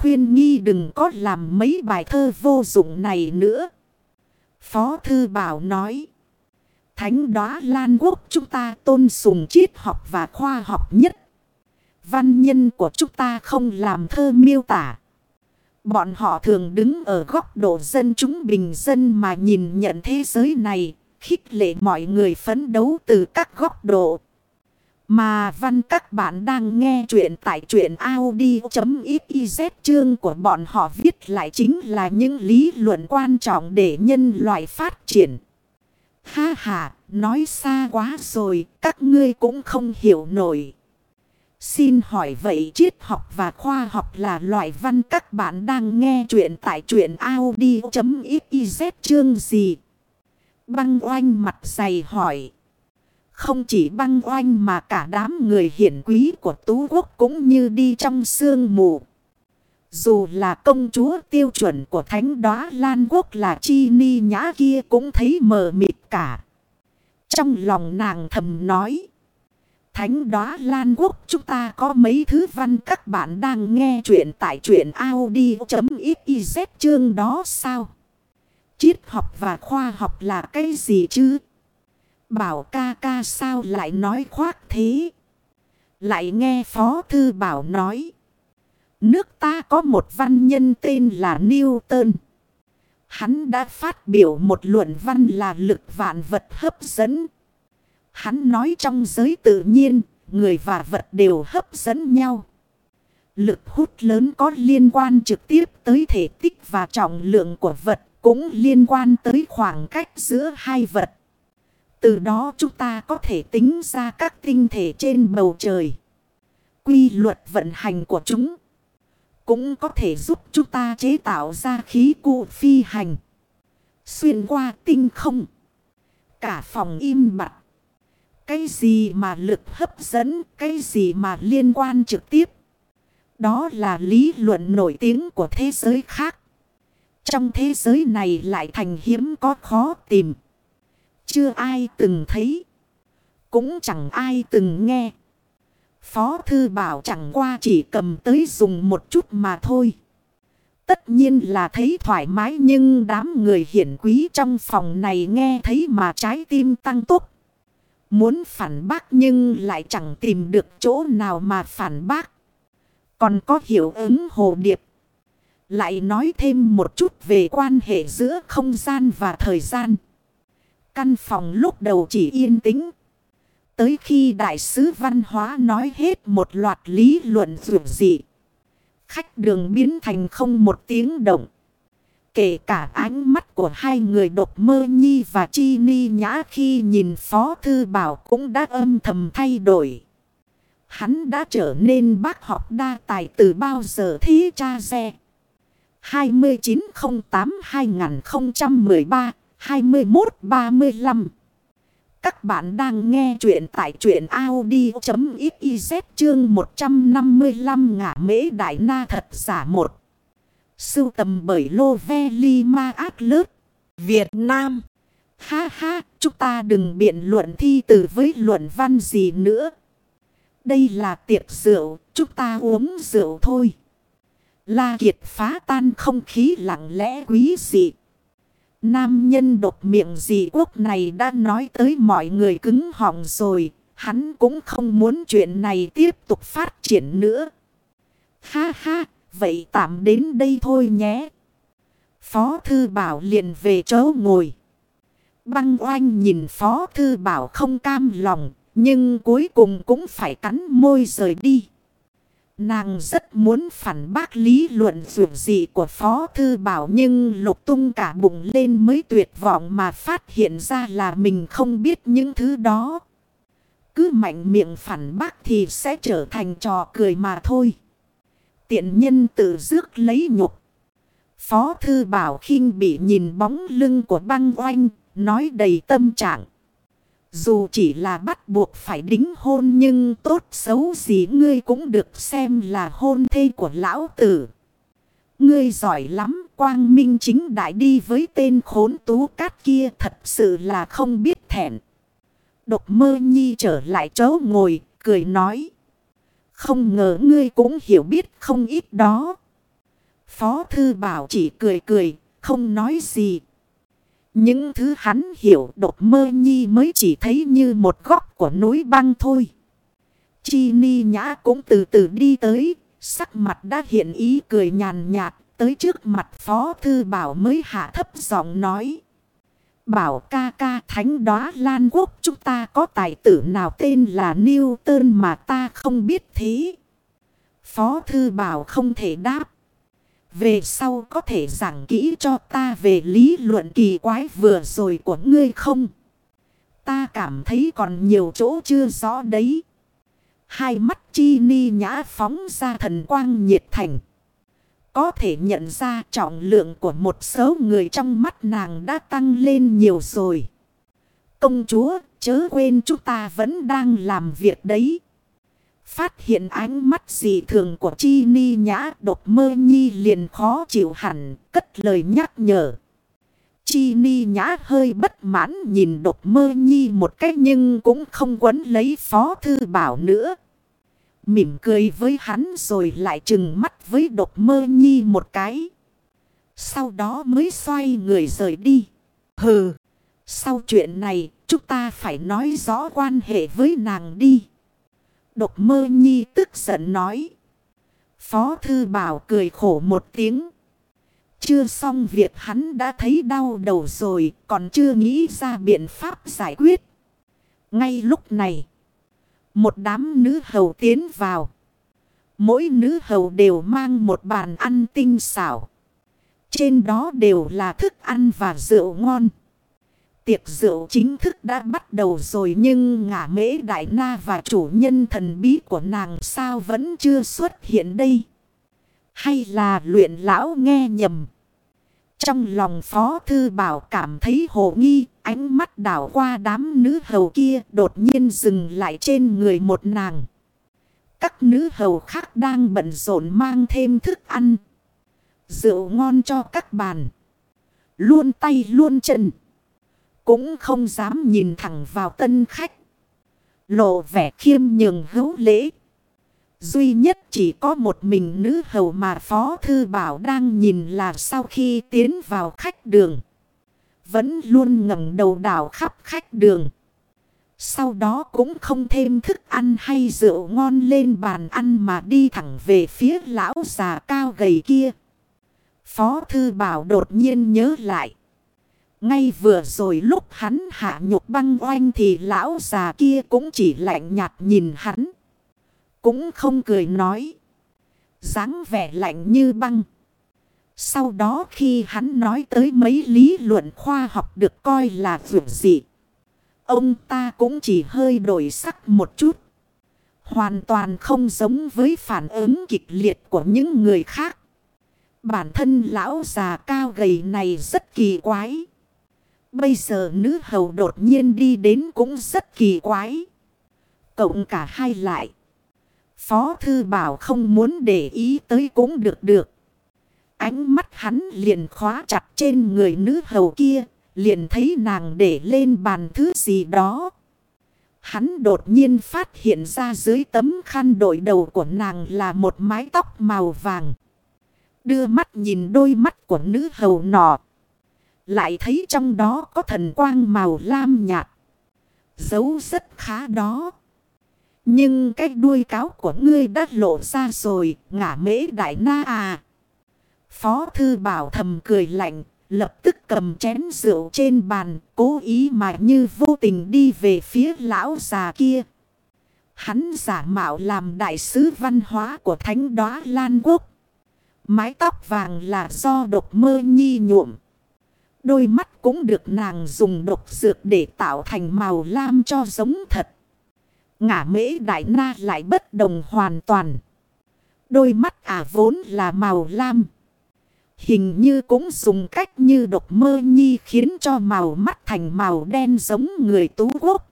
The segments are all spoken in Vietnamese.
khuyên nghi đừng có làm mấy bài thơ vô dụng này nữa. Phó Thư Bảo nói. Thánh đoá Lan Quốc chúng ta tôn sùng triết học và khoa học nhất. Văn nhân của chúng ta không làm thơ miêu tả. Bọn họ thường đứng ở góc độ dân chúng bình dân mà nhìn nhận thế giới này, khích lệ mọi người phấn đấu từ các góc độ. Mà văn các bạn đang nghe chuyện tại chuyện Audi.xyz chương của bọn họ viết lại chính là những lý luận quan trọng để nhân loại phát triển. Ha ha, nói xa quá rồi, các ngươi cũng không hiểu nổi. Xin hỏi vậy triết học và khoa học là loại văn các bạn đang nghe chuyện tại chuyện Audi.xyz chương gì? Băng oanh mặt dày hỏi. Không chỉ băng oanh mà cả đám người hiển quý của Tú Quốc cũng như đi trong sương mù. Dù là công chúa tiêu chuẩn của thánh đóa Lan Quốc là chi ni nhã kia cũng thấy mờ mịt cả. Trong lòng nàng thầm nói. Thánh đóa Lan Quốc, chúng ta có mấy thứ văn các bạn đang nghe chuyện tại chuyện Audi.xyz chương đó sao? Triết học và khoa học là cái gì chứ? Bảo ca ca sao lại nói khoác thế? Lại nghe Phó Thư Bảo nói. Nước ta có một văn nhân tên là Newton. Hắn đã phát biểu một luận văn là lực vạn vật hấp dẫn. Hắn nói trong giới tự nhiên, người và vật đều hấp dẫn nhau. Lực hút lớn có liên quan trực tiếp tới thể tích và trọng lượng của vật, cũng liên quan tới khoảng cách giữa hai vật. Từ đó chúng ta có thể tính ra các tinh thể trên bầu trời. Quy luật vận hành của chúng cũng có thể giúp chúng ta chế tạo ra khí cụ phi hành. Xuyên qua tinh không. Cả phòng im bặt. Cái gì mà lực hấp dẫn, cái gì mà liên quan trực tiếp. Đó là lý luận nổi tiếng của thế giới khác. Trong thế giới này lại thành hiếm có khó tìm. Chưa ai từng thấy. Cũng chẳng ai từng nghe. Phó thư bảo chẳng qua chỉ cầm tới dùng một chút mà thôi. Tất nhiên là thấy thoải mái nhưng đám người hiển quý trong phòng này nghe thấy mà trái tim tăng tốc. Muốn phản bác nhưng lại chẳng tìm được chỗ nào mà phản bác. Còn có hiệu ứng hồ điệp. Lại nói thêm một chút về quan hệ giữa không gian và thời gian. Căn phòng lúc đầu chỉ yên tĩnh. Tới khi đại sứ văn hóa nói hết một loạt lý luận dù dị. Khách đường biến thành không một tiếng động. Kể cả ánh mắt của hai người đột mơ nhi và chi ni nhã khi nhìn Phó Thư Bảo cũng đã âm thầm thay đổi. Hắn đã trở nên bác học đa tài từ bao giờ thế cha xe. 21-35. Các bạn đang nghe chuyện tại chuyện Audi.xyz chương 155 ngả mễ đại na thật giả một. Sưu tầm bởi Lô Ve Li Ma Át Lớp. Việt Nam. Ha ha, chúng ta đừng biện luận thi từ với luận văn gì nữa. Đây là tiệc rượu, chúng ta uống rượu thôi. La Kiệt phá tan không khí lặng lẽ quý dị. Nam nhân đột miệng dị quốc này đã nói tới mọi người cứng họng rồi. Hắn cũng không muốn chuyện này tiếp tục phát triển nữa. Ha ha, vậy tạm đến đây thôi nhé. Phó Thư Bảo liền về chỗ ngồi. Băng oanh nhìn Phó Thư Bảo không cam lòng, nhưng cuối cùng cũng phải cắn môi rời đi. Nàng rất muốn phản bác lý luận dù gì của Phó Thư Bảo nhưng lục tung cả bụng lên mới tuyệt vọng mà phát hiện ra là mình không biết những thứ đó. Cứ mạnh miệng phản bác thì sẽ trở thành trò cười mà thôi. Tiện nhân tự dước lấy nhục. Phó Thư Bảo khinh bị nhìn bóng lưng của băng oanh, nói đầy tâm trạng. Dù chỉ là bắt buộc phải đính hôn nhưng tốt xấu gì ngươi cũng được xem là hôn thê của lão tử. Ngươi giỏi lắm, quang minh chính đại đi với tên khốn tú cát kia thật sự là không biết thẹn. Độc mơ nhi trở lại chỗ ngồi, cười nói. Không ngờ ngươi cũng hiểu biết không ít đó. Phó thư bảo chỉ cười cười, không nói gì. Những thứ hắn hiểu đột mơ nhi mới chỉ thấy như một góc của núi băng thôi. Chi ni nhã cũng từ từ đi tới, sắc mặt đã hiện ý cười nhàn nhạt, tới trước mặt phó thư bảo mới hạ thấp giọng nói. Bảo ca ca thánh đóa Lan Quốc chúng ta có tài tử nào tên là Newton mà ta không biết thế. Phó thư bảo không thể đáp. Về sau có thể giảng kỹ cho ta về lý luận kỳ quái vừa rồi của ngươi không? Ta cảm thấy còn nhiều chỗ chưa rõ đấy. Hai mắt chi ni nhã phóng ra thần quang nhiệt thành. Có thể nhận ra trọng lượng của một số người trong mắt nàng đã tăng lên nhiều rồi. Công chúa, chớ quên chúng ta vẫn đang làm việc đấy. Phát hiện ánh mắt dị thường của Chi Ni Nhã đột mơ nhi liền khó chịu hẳn, cất lời nhắc nhở. Chi Ni Nhã hơi bất mãn nhìn đột mơ nhi một cách nhưng cũng không quấn lấy phó thư bảo nữa. Mỉm cười với hắn rồi lại trừng mắt với đột mơ nhi một cái. Sau đó mới xoay người rời đi. Hừ, sau chuyện này chúng ta phải nói rõ quan hệ với nàng đi. Độc mơ nhi tức giận nói. Phó thư bảo cười khổ một tiếng. Chưa xong việc hắn đã thấy đau đầu rồi, còn chưa nghĩ ra biện pháp giải quyết. Ngay lúc này, một đám nữ hầu tiến vào. Mỗi nữ hầu đều mang một bàn ăn tinh xảo. Trên đó đều là thức ăn và rượu ngon. Tiệc rượu chính thức đã bắt đầu rồi nhưng ngả mễ đại na và chủ nhân thần bí của nàng sao vẫn chưa xuất hiện đây. Hay là luyện lão nghe nhầm. Trong lòng phó thư bảo cảm thấy hồ nghi, ánh mắt đảo qua đám nữ hầu kia đột nhiên dừng lại trên người một nàng. Các nữ hầu khác đang bận rộn mang thêm thức ăn. Rượu ngon cho các bàn. Luôn tay luôn chân. Cũng không dám nhìn thẳng vào tân khách. Lộ vẻ khiêm nhường hữu lễ. Duy nhất chỉ có một mình nữ hầu mà Phó Thư Bảo đang nhìn là sau khi tiến vào khách đường. Vẫn luôn ngẩng đầu đảo khắp khách đường. Sau đó cũng không thêm thức ăn hay rượu ngon lên bàn ăn mà đi thẳng về phía lão già cao gầy kia. Phó Thư Bảo đột nhiên nhớ lại. Ngay vừa rồi lúc hắn hạ nhục băng oanh thì lão già kia cũng chỉ lạnh nhạt nhìn hắn. Cũng không cười nói. dáng vẻ lạnh như băng. Sau đó khi hắn nói tới mấy lý luận khoa học được coi là vượt dị. Ông ta cũng chỉ hơi đổi sắc một chút. Hoàn toàn không giống với phản ứng kịch liệt của những người khác. Bản thân lão già cao gầy này rất kỳ quái. Bây giờ nữ hầu đột nhiên đi đến cũng rất kỳ quái. Cộng cả hai lại. Phó thư bảo không muốn để ý tới cũng được được. Ánh mắt hắn liền khóa chặt trên người nữ hầu kia. Liền thấy nàng để lên bàn thứ gì đó. Hắn đột nhiên phát hiện ra dưới tấm khăn đội đầu của nàng là một mái tóc màu vàng. Đưa mắt nhìn đôi mắt của nữ hầu nọ. Lại thấy trong đó có thần quang màu lam nhạt. Dấu rất khá đó. Nhưng cái đuôi cáo của ngươi đã lộ ra rồi, ngả mễ đại na à. Phó thư bảo thầm cười lạnh, lập tức cầm chén rượu trên bàn, cố ý mà như vô tình đi về phía lão già kia. Hắn giả mạo làm đại sứ văn hóa của thánh đoá Lan Quốc. Mái tóc vàng là do độc mơ nhi nhuộm. Đôi mắt cũng được nàng dùng độc dược để tạo thành màu lam cho giống thật. Ngã mễ đại na lại bất đồng hoàn toàn. Đôi mắt ả vốn là màu lam. Hình như cũng dùng cách như độc mơ nhi khiến cho màu mắt thành màu đen giống người tú quốc.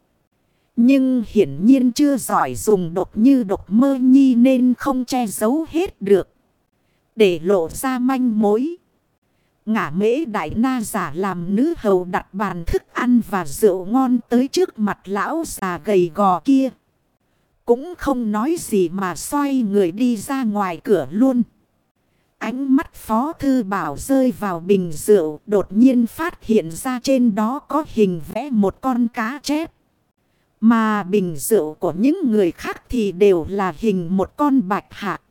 Nhưng hiển nhiên chưa giỏi dùng độc như độc mơ nhi nên không che giấu hết được. Để lộ ra manh mối. Ngả mễ đại na giả làm nữ hầu đặt bàn thức ăn và rượu ngon tới trước mặt lão già gầy gò kia. Cũng không nói gì mà xoay người đi ra ngoài cửa luôn. ánh mắt Phó Thư Bảo rơi vào bình rượu đột nhiên phát hiện ra trên đó có hình vẽ một con cá chép. Mà bình rượu của những người khác thì đều là hình một con bạch hạc.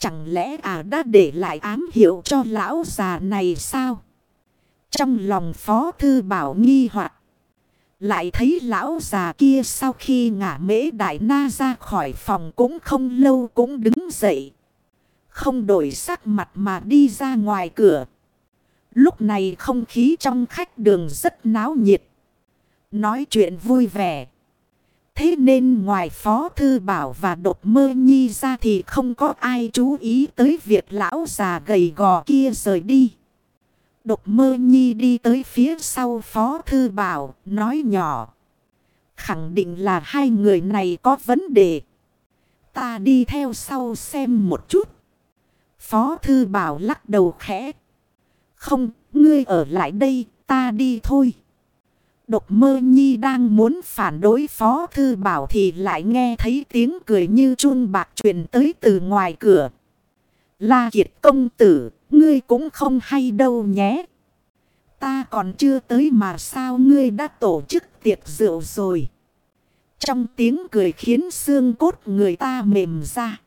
Chẳng lẽ à đã để lại ám hiệu cho lão già này sao? Trong lòng Phó Thư Bảo nghi hoặc, Lại thấy lão già kia sau khi ngả mễ đại na ra khỏi phòng cũng không lâu cũng đứng dậy. Không đổi sắc mặt mà đi ra ngoài cửa. Lúc này không khí trong khách đường rất náo nhiệt. Nói chuyện vui vẻ. Thế nên ngoài Phó Thư Bảo và Đột Mơ Nhi ra thì không có ai chú ý tới việc lão già gầy gò kia rời đi. Đột Mơ Nhi đi tới phía sau Phó Thư Bảo, nói nhỏ. Khẳng định là hai người này có vấn đề. Ta đi theo sau xem một chút. Phó Thư Bảo lắc đầu khẽ. Không, ngươi ở lại đây, ta đi thôi. Độc mơ nhi đang muốn phản đối phó thư bảo thì lại nghe thấy tiếng cười như chun bạc truyền tới từ ngoài cửa. La kiệt công tử, ngươi cũng không hay đâu nhé. Ta còn chưa tới mà sao ngươi đã tổ chức tiệc rượu rồi. Trong tiếng cười khiến xương cốt người ta mềm ra.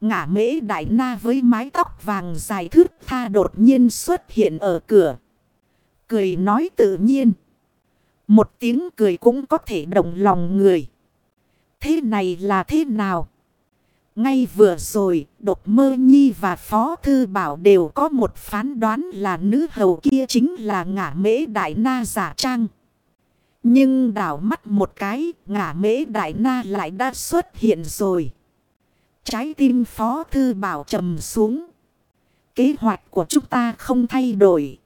Ngã mễ đại na với mái tóc vàng dài thước tha đột nhiên xuất hiện ở cửa. Cười nói tự nhiên. Một tiếng cười cũng có thể động lòng người. Thế này là thế nào? Ngay vừa rồi, Độc Mơ Nhi và Phó Thư Bảo đều có một phán đoán là nữ hầu kia chính là ngả mễ đại na giả trang. Nhưng đảo mắt một cái, ngả mễ đại na lại đã xuất hiện rồi. Trái tim Phó Thư Bảo trầm xuống. Kế hoạch của chúng ta không thay đổi.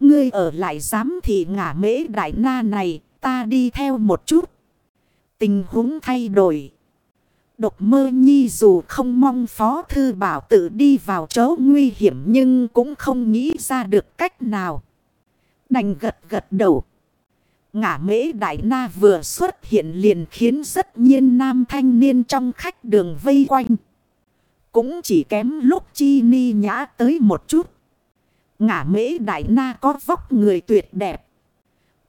Ngươi ở lại dám thì ngả mễ đại na này, ta đi theo một chút. Tình huống thay đổi. Độc mơ nhi dù không mong phó thư bảo tự đi vào chỗ nguy hiểm nhưng cũng không nghĩ ra được cách nào. Đành gật gật đầu. Ngã mễ đại na vừa xuất hiện liền khiến rất nhiên nam thanh niên trong khách đường vây quanh. Cũng chỉ kém lúc chi ni nhã tới một chút. Ngã mễ đại na có vóc người tuyệt đẹp.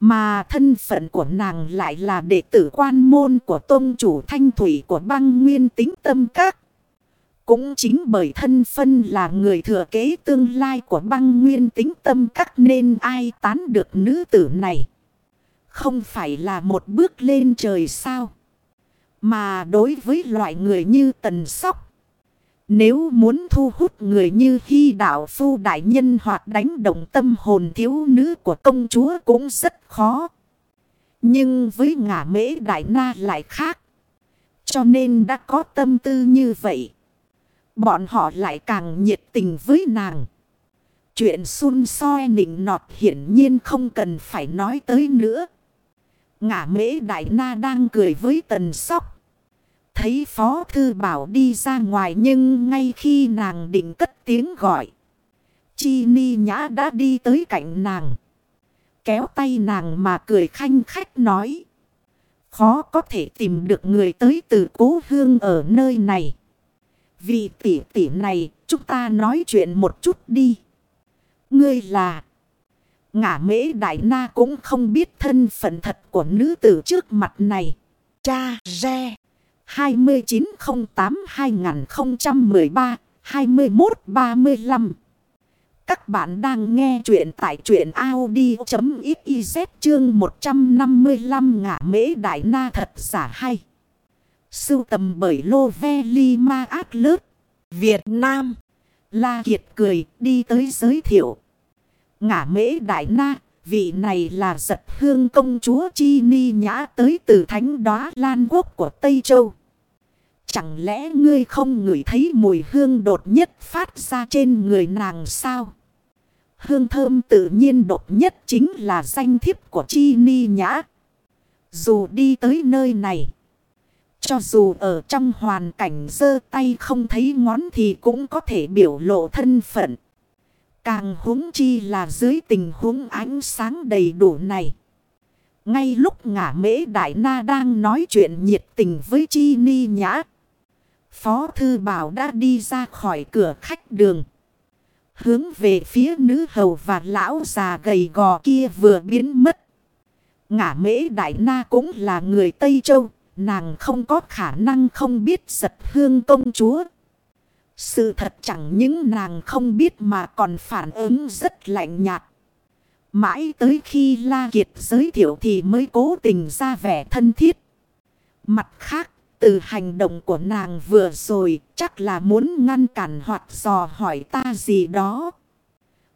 Mà thân phận của nàng lại là đệ tử quan môn của tôn chủ thanh thủy của băng nguyên tính tâm các. Cũng chính bởi thân phân là người thừa kế tương lai của băng nguyên tính tâm các nên ai tán được nữ tử này. Không phải là một bước lên trời sao. Mà đối với loại người như tần sóc. Nếu muốn thu hút người như khi đạo phu đại nhân hoặc đánh động tâm hồn thiếu nữ của công chúa cũng rất khó. Nhưng với ngả mễ đại na lại khác. Cho nên đã có tâm tư như vậy. Bọn họ lại càng nhiệt tình với nàng. Chuyện xun soi nịnh nọt hiển nhiên không cần phải nói tới nữa. Ngả mễ đại na đang cười với tần sóc. Thấy Phó Thư Bảo đi ra ngoài nhưng ngay khi nàng định cất tiếng gọi. Chi Ni Nhã đã đi tới cạnh nàng. Kéo tay nàng mà cười khanh khách nói. Khó có thể tìm được người tới từ cố hương ở nơi này. Vì tỷ tỷ này, chúng ta nói chuyện một chút đi. Ngươi là... Ngã mễ đại na cũng không biết thân phận thật của nữ tử trước mặt này. Cha re. 2908-2013-2135 Các bạn đang nghe chuyện tại truyện Audi.xyz chương 155 ngã mễ đại na thật giả hay. Sưu tầm bởi Lô Ve Li Ma ác Lớt, Việt Nam. La Kiệt cười đi tới giới thiệu. Ngã mễ đại na, vị này là giật hương công chúa Chi Ni Nhã tới từ thánh đóa Lan Quốc của Tây Châu. Chẳng lẽ ngươi không ngửi thấy mùi hương đột nhất phát ra trên người nàng sao? Hương thơm tự nhiên đột nhất chính là danh thiếp của Chi Ni Nhã. Dù đi tới nơi này. Cho dù ở trong hoàn cảnh dơ tay không thấy ngón thì cũng có thể biểu lộ thân phận. Càng huống chi là dưới tình huống ánh sáng đầy đủ này. Ngay lúc ngả mễ đại na đang nói chuyện nhiệt tình với Chi Ni Nhã. Phó Thư Bảo đã đi ra khỏi cửa khách đường. Hướng về phía nữ hầu và lão già gầy gò kia vừa biến mất. Ngã mễ đại na cũng là người Tây Châu. Nàng không có khả năng không biết giật hương công chúa. Sự thật chẳng những nàng không biết mà còn phản ứng rất lạnh nhạt. Mãi tới khi La Kiệt giới thiệu thì mới cố tình ra vẻ thân thiết. Mặt khác, từ hành động của nàng vừa rồi chắc là muốn ngăn cản hoặc dò hỏi ta gì đó.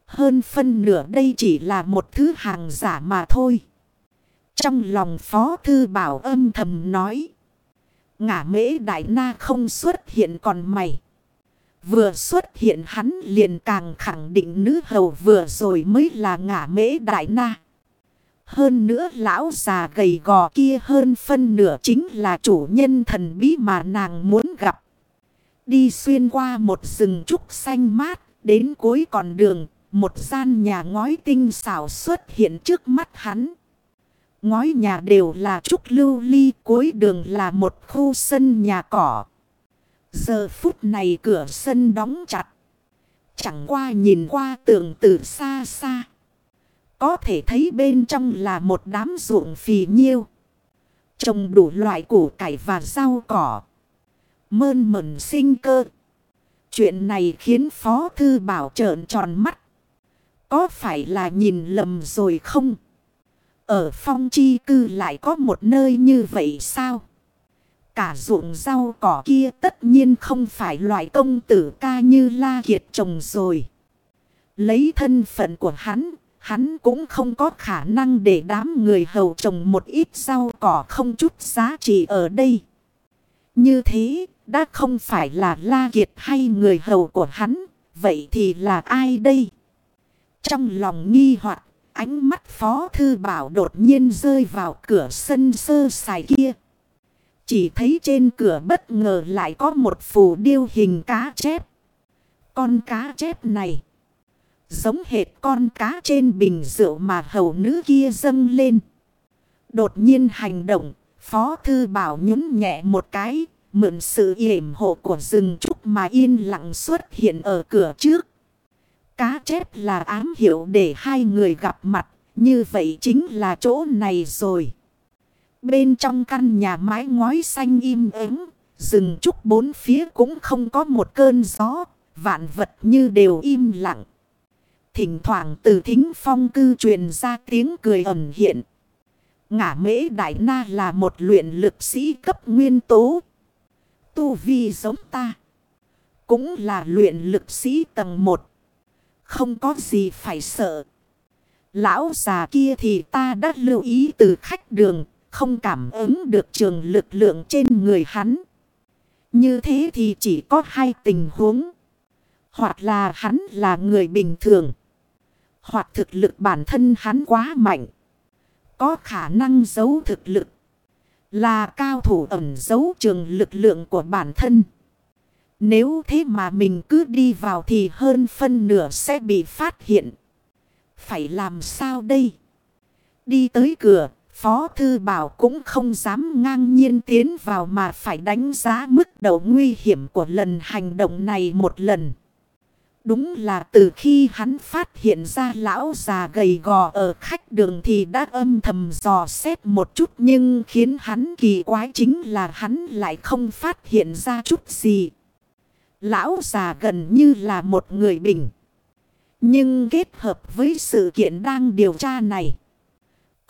Hơn phân nửa đây chỉ là một thứ hàng giả mà thôi. Trong lòng Phó Thư Bảo âm thầm nói. Ngã mễ đại na không xuất hiện còn mày. Vừa xuất hiện hắn liền càng khẳng định nữ hầu vừa rồi mới là ngả mễ đại na. Hơn nữa lão già gầy gò kia hơn phân nửa chính là chủ nhân thần bí mà nàng muốn gặp. Đi xuyên qua một rừng trúc xanh mát, đến cuối con đường, một gian nhà ngói tinh xảo xuất hiện trước mắt hắn. Ngói nhà đều là trúc lưu ly, cuối đường là một khu sân nhà cỏ. Giờ phút này cửa sân đóng chặt. Chẳng qua nhìn qua tường từ xa xa. Có thể thấy bên trong là một đám ruộng phì nhiêu. Trồng đủ loại củ cải và rau cỏ. Mơn mẩn sinh cơ. Chuyện này khiến Phó Thư Bảo trợn tròn mắt. Có phải là nhìn lầm rồi không? Ở phong chi cư lại có một nơi như vậy sao? Cả ruộng rau cỏ kia tất nhiên không phải loại công tử ca như La Kiệt trồng rồi. Lấy thân phận của hắn, hắn cũng không có khả năng để đám người hầu trồng một ít rau cỏ không chút giá trị ở đây. Như thế, đã không phải là La Kiệt hay người hầu của hắn, vậy thì là ai đây? Trong lòng nghi hoặc ánh mắt Phó Thư Bảo đột nhiên rơi vào cửa sân sơ sài kia. Chỉ thấy trên cửa bất ngờ lại có một phù điêu hình cá chép. Con cá chép này. Giống hệt con cá trên bình rượu mà hầu nữ kia dâng lên. Đột nhiên hành động. Phó thư bảo nhún nhẹ một cái. Mượn sự yểm hộ của rừng trúc mà yên lặng xuất hiện ở cửa trước. Cá chép là ám hiệu để hai người gặp mặt. Như vậy chính là chỗ này rồi. Bên trong căn nhà mái ngói xanh im ắng, rừng trúc bốn phía cũng không có một cơn gió, vạn vật như đều im lặng. Thỉnh thoảng từ thính phong cư truyền ra tiếng cười ẩn hiện. Ngã mễ đại na là một luyện lực sĩ cấp nguyên tố. Tu vi giống ta. Cũng là luyện lực sĩ tầng 1. Không có gì phải sợ. Lão già kia thì ta đã lưu ý từ khách đường không cảm ứng được trường lực lượng trên người hắn. Như thế thì chỉ có hai tình huống. Hoặc là hắn là người bình thường. Hoặc thực lực bản thân hắn quá mạnh. Có khả năng giấu thực lực. Là cao thủ ẩn giấu trường lực lượng của bản thân. Nếu thế mà mình cứ đi vào thì hơn phân nửa sẽ bị phát hiện. Phải làm sao đây? Đi tới cửa, Phó Thư Bảo cũng không dám ngang nhiên tiến vào mà phải đánh giá mức độ nguy hiểm của lần hành động này một lần. Đúng là từ khi hắn phát hiện ra lão già gầy gò ở khách đường thì đã âm thầm dò xét một chút nhưng khiến hắn kỳ quái chính là hắn lại không phát hiện ra chút gì. Lão già gần như là một người bình. Nhưng kết hợp với sự kiện đang điều tra này.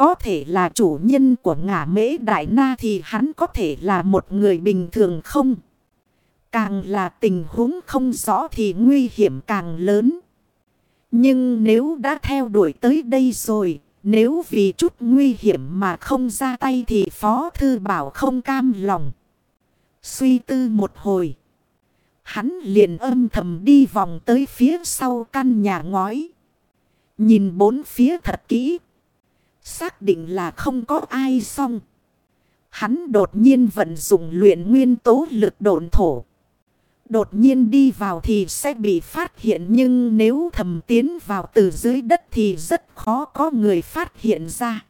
Có thể là chủ nhân của ngả mễ đại na thì hắn có thể là một người bình thường không? Càng là tình huống không rõ thì nguy hiểm càng lớn. Nhưng nếu đã theo đuổi tới đây rồi, nếu vì chút nguy hiểm mà không ra tay thì Phó Thư Bảo không cam lòng. Suy tư một hồi. Hắn liền âm thầm đi vòng tới phía sau căn nhà ngói. Nhìn bốn phía thật kỹ. Xác định là không có ai xong. Hắn đột nhiên vận dụng luyện nguyên tố lực độn thổ. Đột nhiên đi vào thì sẽ bị phát hiện nhưng nếu thầm tiến vào từ dưới đất thì rất khó có người phát hiện ra.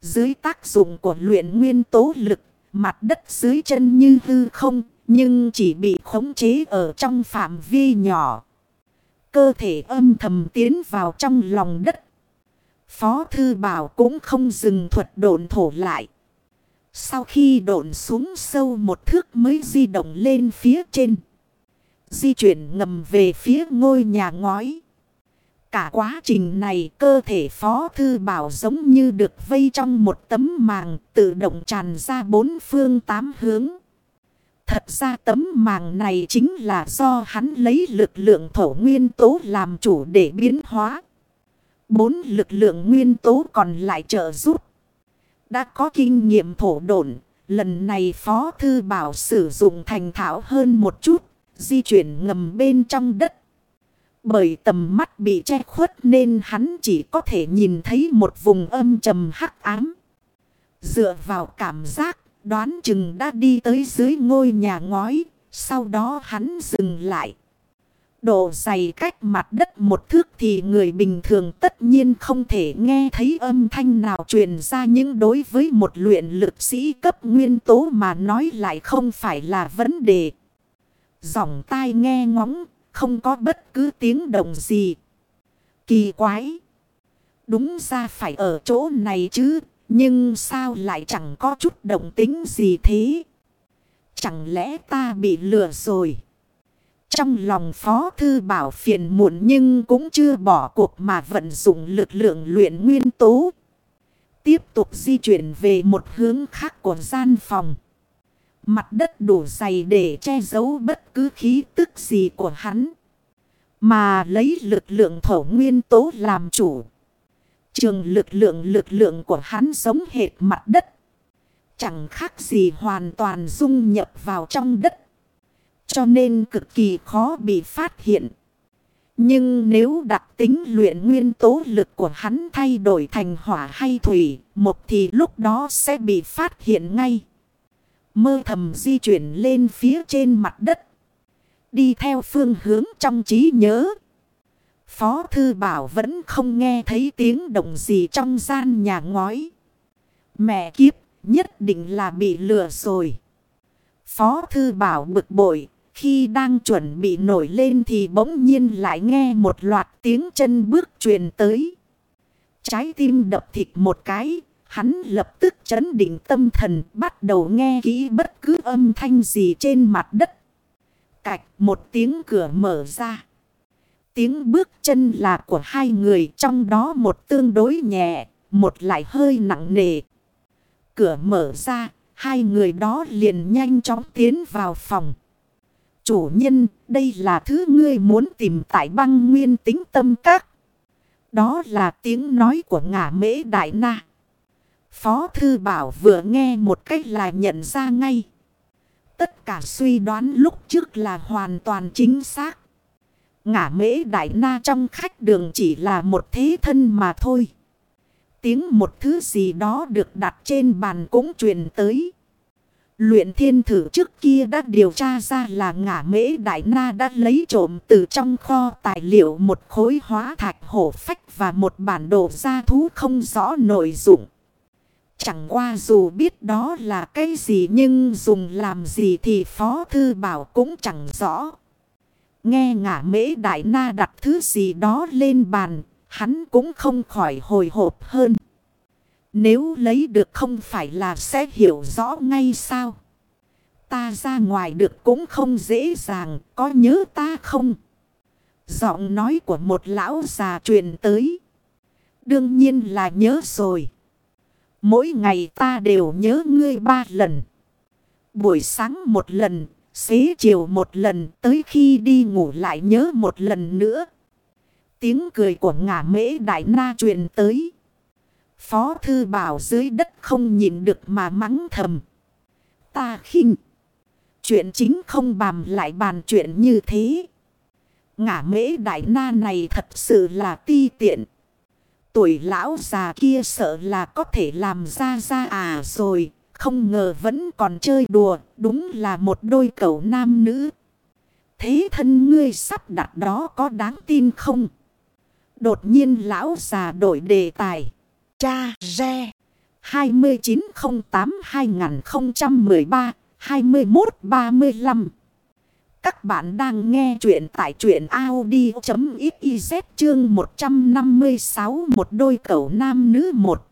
Dưới tác dụng của luyện nguyên tố lực, mặt đất dưới chân như hư không, Nhưng chỉ bị khống chế ở trong phạm vi nhỏ. Cơ thể âm thầm tiến vào trong lòng đất. Phó Thư Bảo cũng không dừng thuật độn thổ lại. Sau khi độn xuống sâu một thước mới di động lên phía trên. Di chuyển ngầm về phía ngôi nhà ngói. Cả quá trình này cơ thể Phó Thư Bảo giống như được vây trong một tấm màng tự động tràn ra bốn phương tám hướng. Thật ra tấm màng này chính là do hắn lấy lực lượng thổ nguyên tố làm chủ để biến hóa. Bốn lực lượng nguyên tố còn lại trợ giúp. Đã có kinh nghiệm thổ độn, lần này Phó Thư Bảo sử dụng thành thảo hơn một chút, di chuyển ngầm bên trong đất. Bởi tầm mắt bị che khuất nên hắn chỉ có thể nhìn thấy một vùng âm trầm hắc ám. Dựa vào cảm giác, đoán chừng đã đi tới dưới ngôi nhà ngói, sau đó hắn dừng lại. Độ dày cách mặt đất một thước thì người bình thường tất nhiên không thể nghe thấy âm thanh nào truyền ra nhưng đối với một luyện lực sĩ cấp nguyên tố mà nói lại không phải là vấn đề. Giọng tai nghe ngóng, không có bất cứ tiếng động gì. Kỳ quái! Đúng ra phải ở chỗ này chứ, nhưng sao lại chẳng có chút động tính gì thế? Chẳng lẽ ta bị lừa rồi? Trong lòng Phó Thư Bảo phiền muộn nhưng cũng chưa bỏ cuộc mà vận dụng lực lượng luyện nguyên tố. Tiếp tục di chuyển về một hướng khác của gian phòng. Mặt đất đủ dày để che giấu bất cứ khí tức gì của hắn. Mà lấy lực lượng thổ nguyên tố làm chủ. Trường lực lượng lực lượng của hắn giống hệt mặt đất. Chẳng khác gì hoàn toàn dung nhập vào trong đất. Cho nên cực kỳ khó bị phát hiện. Nhưng nếu đặc tính luyện nguyên tố lực của hắn thay đổi thành hỏa hay thủy, một thì lúc đó sẽ bị phát hiện ngay. Mơ thầm di chuyển lên phía trên mặt đất. Đi theo phương hướng trong trí nhớ. Phó Thư Bảo vẫn không nghe thấy tiếng động gì trong gian nhà ngói. Mẹ kiếp nhất định là bị lừa rồi. Phó Thư Bảo bực bội, khi đang chuẩn bị nổi lên thì bỗng nhiên lại nghe một loạt tiếng chân bước truyền tới. Trái tim đập thịt một cái, hắn lập tức chấn định tâm thần bắt đầu nghe kỹ bất cứ âm thanh gì trên mặt đất. Cạch một tiếng cửa mở ra. Tiếng bước chân là của hai người trong đó một tương đối nhẹ, một lại hơi nặng nề. Cửa mở ra, hai người đó liền nhanh chóng tiến vào phòng. Chủ nhân, đây là thứ ngươi muốn tìm tại băng nguyên tính tâm các. Đó là tiếng nói của ngả mễ đại na. Phó thư bảo vừa nghe một cách là nhận ra ngay. Tất cả suy đoán lúc trước là hoàn toàn chính xác. Ngả mễ đại na trong khách đường chỉ là một thế thân mà thôi. Tiếng một thứ gì đó được đặt trên bàn cũng truyền tới. Luyện thiên thử trước kia đã điều tra ra là ngả mễ đại na đã lấy trộm từ trong kho tài liệu một khối hóa thạch hổ phách và một bản đồ gia thú không rõ nội dụng. Chẳng qua dù biết đó là cái gì nhưng dùng làm gì thì Phó Thư Bảo cũng chẳng rõ. Nghe ngả mễ đại na đặt thứ gì đó lên bàn, hắn cũng không khỏi hồi hộp hơn. Nếu lấy được không phải là sẽ hiểu rõ ngay sao. Ta ra ngoài được cũng không dễ dàng, có nhớ ta không? Giọng nói của một lão già truyền tới. Đương nhiên là nhớ rồi. Mỗi ngày ta đều nhớ ngươi ba lần. Buổi sáng một lần, xế chiều một lần, tới khi đi ngủ lại nhớ một lần nữa. Tiếng cười của ngả mễ đại na truyền tới. Phó thư bảo dưới đất không nhìn được mà mắng thầm. Ta khinh. Chuyện chính không bàm lại bàn chuyện như thế. Ngả mễ đại na này thật sự là ti tiện. Tuổi lão già kia sợ là có thể làm ra ra à rồi. Không ngờ vẫn còn chơi đùa. Đúng là một đôi cậu nam nữ. Thế thân ngươi sắp đặt đó có đáng tin không? Đột nhiên lão già đổi đề tài. Cha Re 2908-2013-2135 Các bạn đang nghe chuyện tại chuyện Audi.xyz chương 156 một đôi cậu nam nữ một.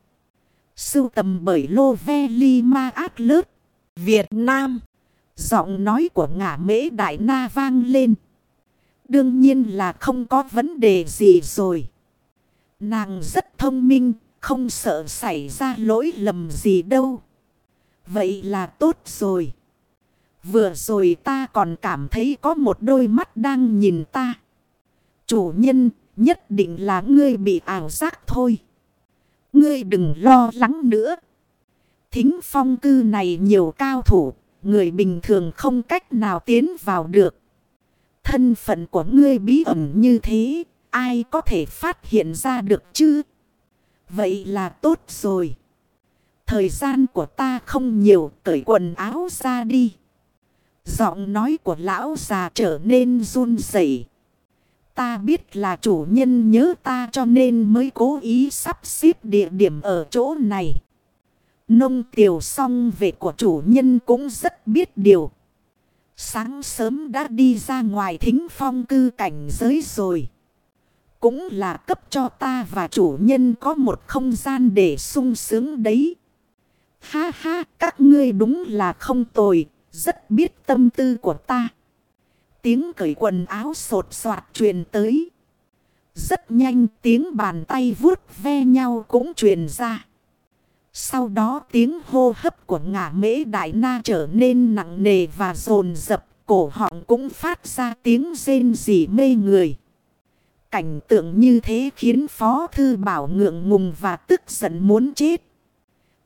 Sưu tầm bởi Lô Ve Li Ma Át Lớp Việt Nam. Giọng nói của ngả mễ đại na vang lên. Đương nhiên là không có vấn đề gì rồi. Nàng rất thông minh không sợ xảy ra lỗi lầm gì đâu Vậy là tốt rồi. Vừa rồi ta còn cảm thấy có một đôi mắt đang nhìn ta. Chủ nhân, nhất định là ngươi bị ảo giác thôi. Ngươi đừng lo lắng nữa. Thính phong cư này nhiều cao thủ. Người bình thường không cách nào tiến vào được. Thân phận của ngươi bí ẩn như thế. Ai có thể phát hiện ra được chứ? Vậy là tốt rồi. Thời gian của ta không nhiều, cởi quần áo ra đi. Giọng nói của lão già trở nên run rẩy. Ta biết là chủ nhân nhớ ta cho nên mới cố ý sắp xếp địa điểm ở chỗ này. Nông tiểu song về của chủ nhân cũng rất biết điều. Sáng sớm đã đi ra ngoài thính phong cư cảnh giới rồi. Cũng là cấp cho ta và chủ nhân có một không gian để sung sướng đấy. Ha ha, các ngươi đúng là không tồi, rất biết tâm tư của ta. Tiếng cởi quần áo sột soạt truyền tới. Rất nhanh tiếng bàn tay vuốt ve nhau cũng truyền ra. Sau đó tiếng hô hấp của ngả mễ đại na trở nên nặng nề và rồn rập. Cổ họng cũng phát ra tiếng rên rỉ mê người. Cảnh tượng như thế khiến Phó Thư Bảo ngượng ngùng và tức giận muốn chết.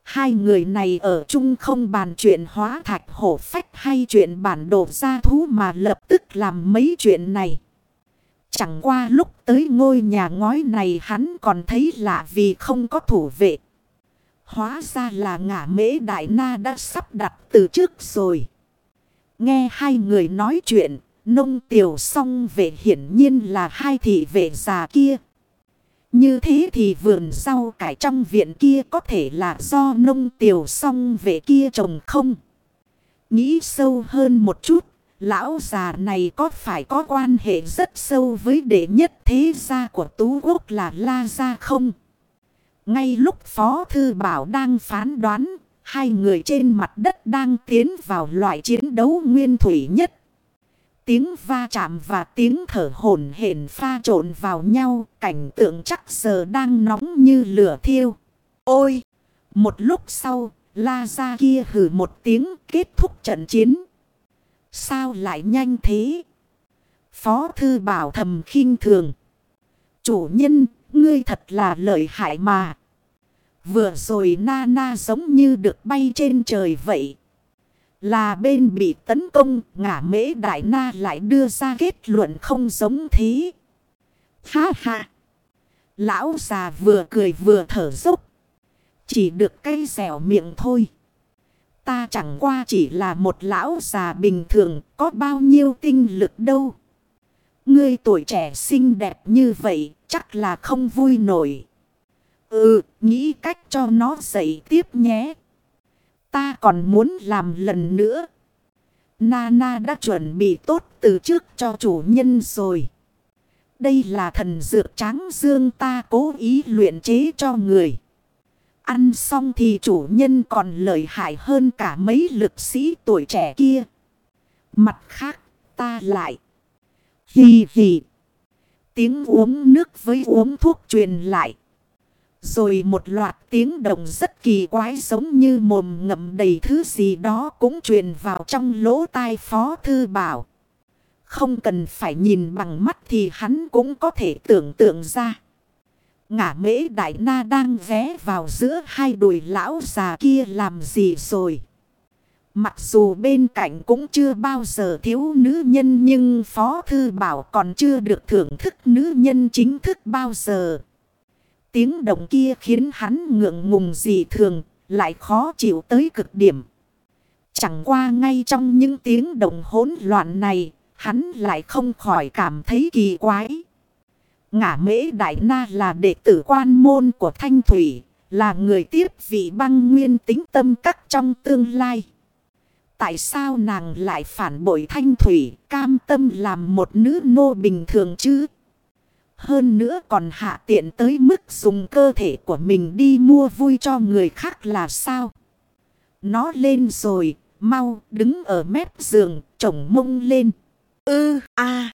Hai người này ở chung không bàn chuyện hóa thạch hổ phách hay chuyện bản đồ gia thú mà lập tức làm mấy chuyện này. Chẳng qua lúc tới ngôi nhà ngói này hắn còn thấy lạ vì không có thủ vệ. Hóa ra là ngả mễ đại na đã sắp đặt từ trước rồi. Nghe hai người nói chuyện, nông tiểu song vệ hiển nhiên là hai thị vệ già kia. Như thế thì vườn rau cải trong viện kia có thể là do nông tiểu song về kia trồng không? Nghĩ sâu hơn một chút, lão già này có phải có quan hệ rất sâu với đệ nhất thế gia của Tú Quốc là La Gia không? Ngay lúc Phó Thư Bảo đang phán đoán, hai người trên mặt đất đang tiến vào loại chiến đấu nguyên thủy nhất. Tiếng va chạm và tiếng thở hổn hển pha trộn vào nhau, cảnh tượng chắc giờ đang nóng như lửa thiêu. Ôi! Một lúc sau, la ra kia hử một tiếng kết thúc trận chiến. Sao lại nhanh thế? Phó thư bảo thầm khinh thường. Chủ nhân, ngươi thật là lợi hại mà. Vừa rồi na na giống như được bay trên trời vậy. Là bên bị tấn công, ngả mễ đại na lại đưa ra kết luận không giống thế. Ha ha! Lão già vừa cười vừa thở dốc. Chỉ được cây dẻo miệng thôi. Ta chẳng qua chỉ là một lão già bình thường, có bao nhiêu tinh lực đâu. Ngươi tuổi trẻ xinh đẹp như vậy, chắc là không vui nổi. Ừ, nghĩ cách cho nó dậy tiếp nhé. Ta còn muốn làm lần nữa. Nana đã chuẩn bị tốt từ trước cho chủ nhân rồi. Đây là thần dược tráng dương ta cố ý luyện chế cho người. Ăn xong thì chủ nhân còn lợi hại hơn cả mấy lực sĩ tuổi trẻ kia. Mặt khác, ta lại. Hì hì. Tiếng uống nước với uống thuốc truyền lại. Rồi một loạt tiếng động rất kỳ quái giống như mồm ngậm đầy thứ gì đó cũng truyền vào trong lỗ tai Phó Thư Bảo. Không cần phải nhìn bằng mắt thì hắn cũng có thể tưởng tượng ra. Ngã mễ đại na đang ghé vào giữa hai đùi lão già kia làm gì rồi. Mặc dù bên cạnh cũng chưa bao giờ thiếu nữ nhân nhưng Phó Thư Bảo còn chưa được thưởng thức nữ nhân chính thức bao giờ. Tiếng động kia khiến hắn ngượng ngùng dị thường, lại khó chịu tới cực điểm. Chẳng qua ngay trong những tiếng động hỗn loạn này, hắn lại không khỏi cảm thấy kỳ quái. Ngã mễ đại na là đệ tử quan môn của Thanh Thủy, là người tiếp vị băng nguyên tính tâm các trong tương lai. tại sao nàng lại phản bội thanh thủy, cam tâm làm một nữ nô bình thường chứ? Hơn nữa còn hạ tiện tới mức dùng cơ thể của mình đi mua vui cho người khác là sao? Nó lên rồi, mau đứng ở mép giường, chồng mông lên. Ư, a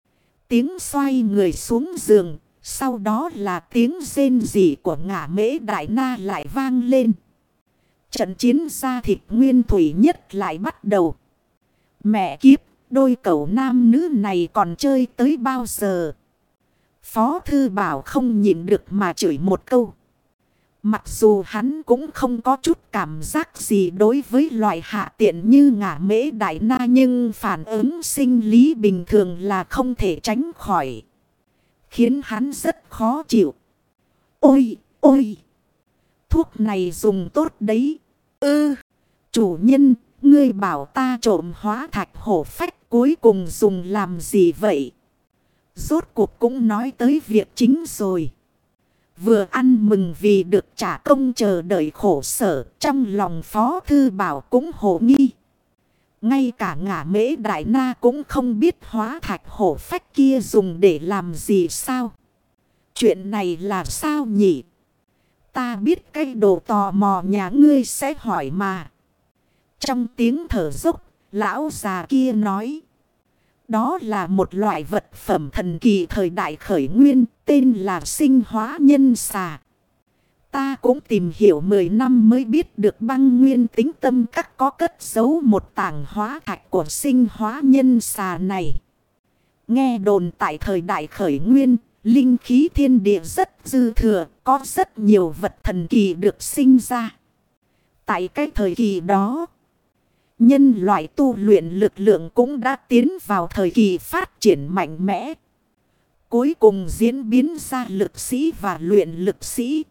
tiếng xoay người xuống giường, sau đó là tiếng rên rỉ của ngả mễ đại na lại vang lên. Trận chiến ra thịt nguyên thủy nhất lại bắt đầu. Mẹ kiếp, đôi cậu nam nữ này còn chơi tới bao giờ? Phó thư bảo không nhịn được mà chửi một câu. Mặc dù hắn cũng không có chút cảm giác gì đối với loại hạ tiện như ngả mễ đại na nhưng phản ứng sinh lý bình thường là không thể tránh khỏi. Khiến hắn rất khó chịu. Ôi, ôi! Thuốc này dùng tốt đấy. Ư, chủ nhân, ngươi bảo ta trộm hóa thạch hổ phách cuối cùng dùng làm gì vậy? Rốt cuộc cũng nói tới việc chính rồi. Vừa ăn mừng vì được trả công chờ đợi khổ sở trong lòng phó thư bảo cũng hổ nghi. Ngay cả ngả mễ đại na cũng không biết hóa thạch hổ phách kia dùng để làm gì sao. Chuyện này là sao nhỉ? Ta biết cái đồ tò mò nhà ngươi sẽ hỏi mà. Trong tiếng thở dốc, lão già kia nói. Đó là một loại vật phẩm thần kỳ thời đại khởi nguyên, tên là sinh hóa nhân xà. Ta cũng tìm hiểu 10 năm mới biết được băng nguyên tính tâm các có cất giấu một tảng hóa thạch của sinh hóa nhân xà này. Nghe đồn tại thời đại khởi nguyên, linh khí thiên địa rất dư thừa, có rất nhiều vật thần kỳ được sinh ra. Tại cái thời kỳ đó, nhân loại tu luyện lực lượng cũng đã tiến vào thời kỳ phát triển mạnh mẽ. Cuối cùng diễn biến ra lực sĩ và luyện lực sĩ.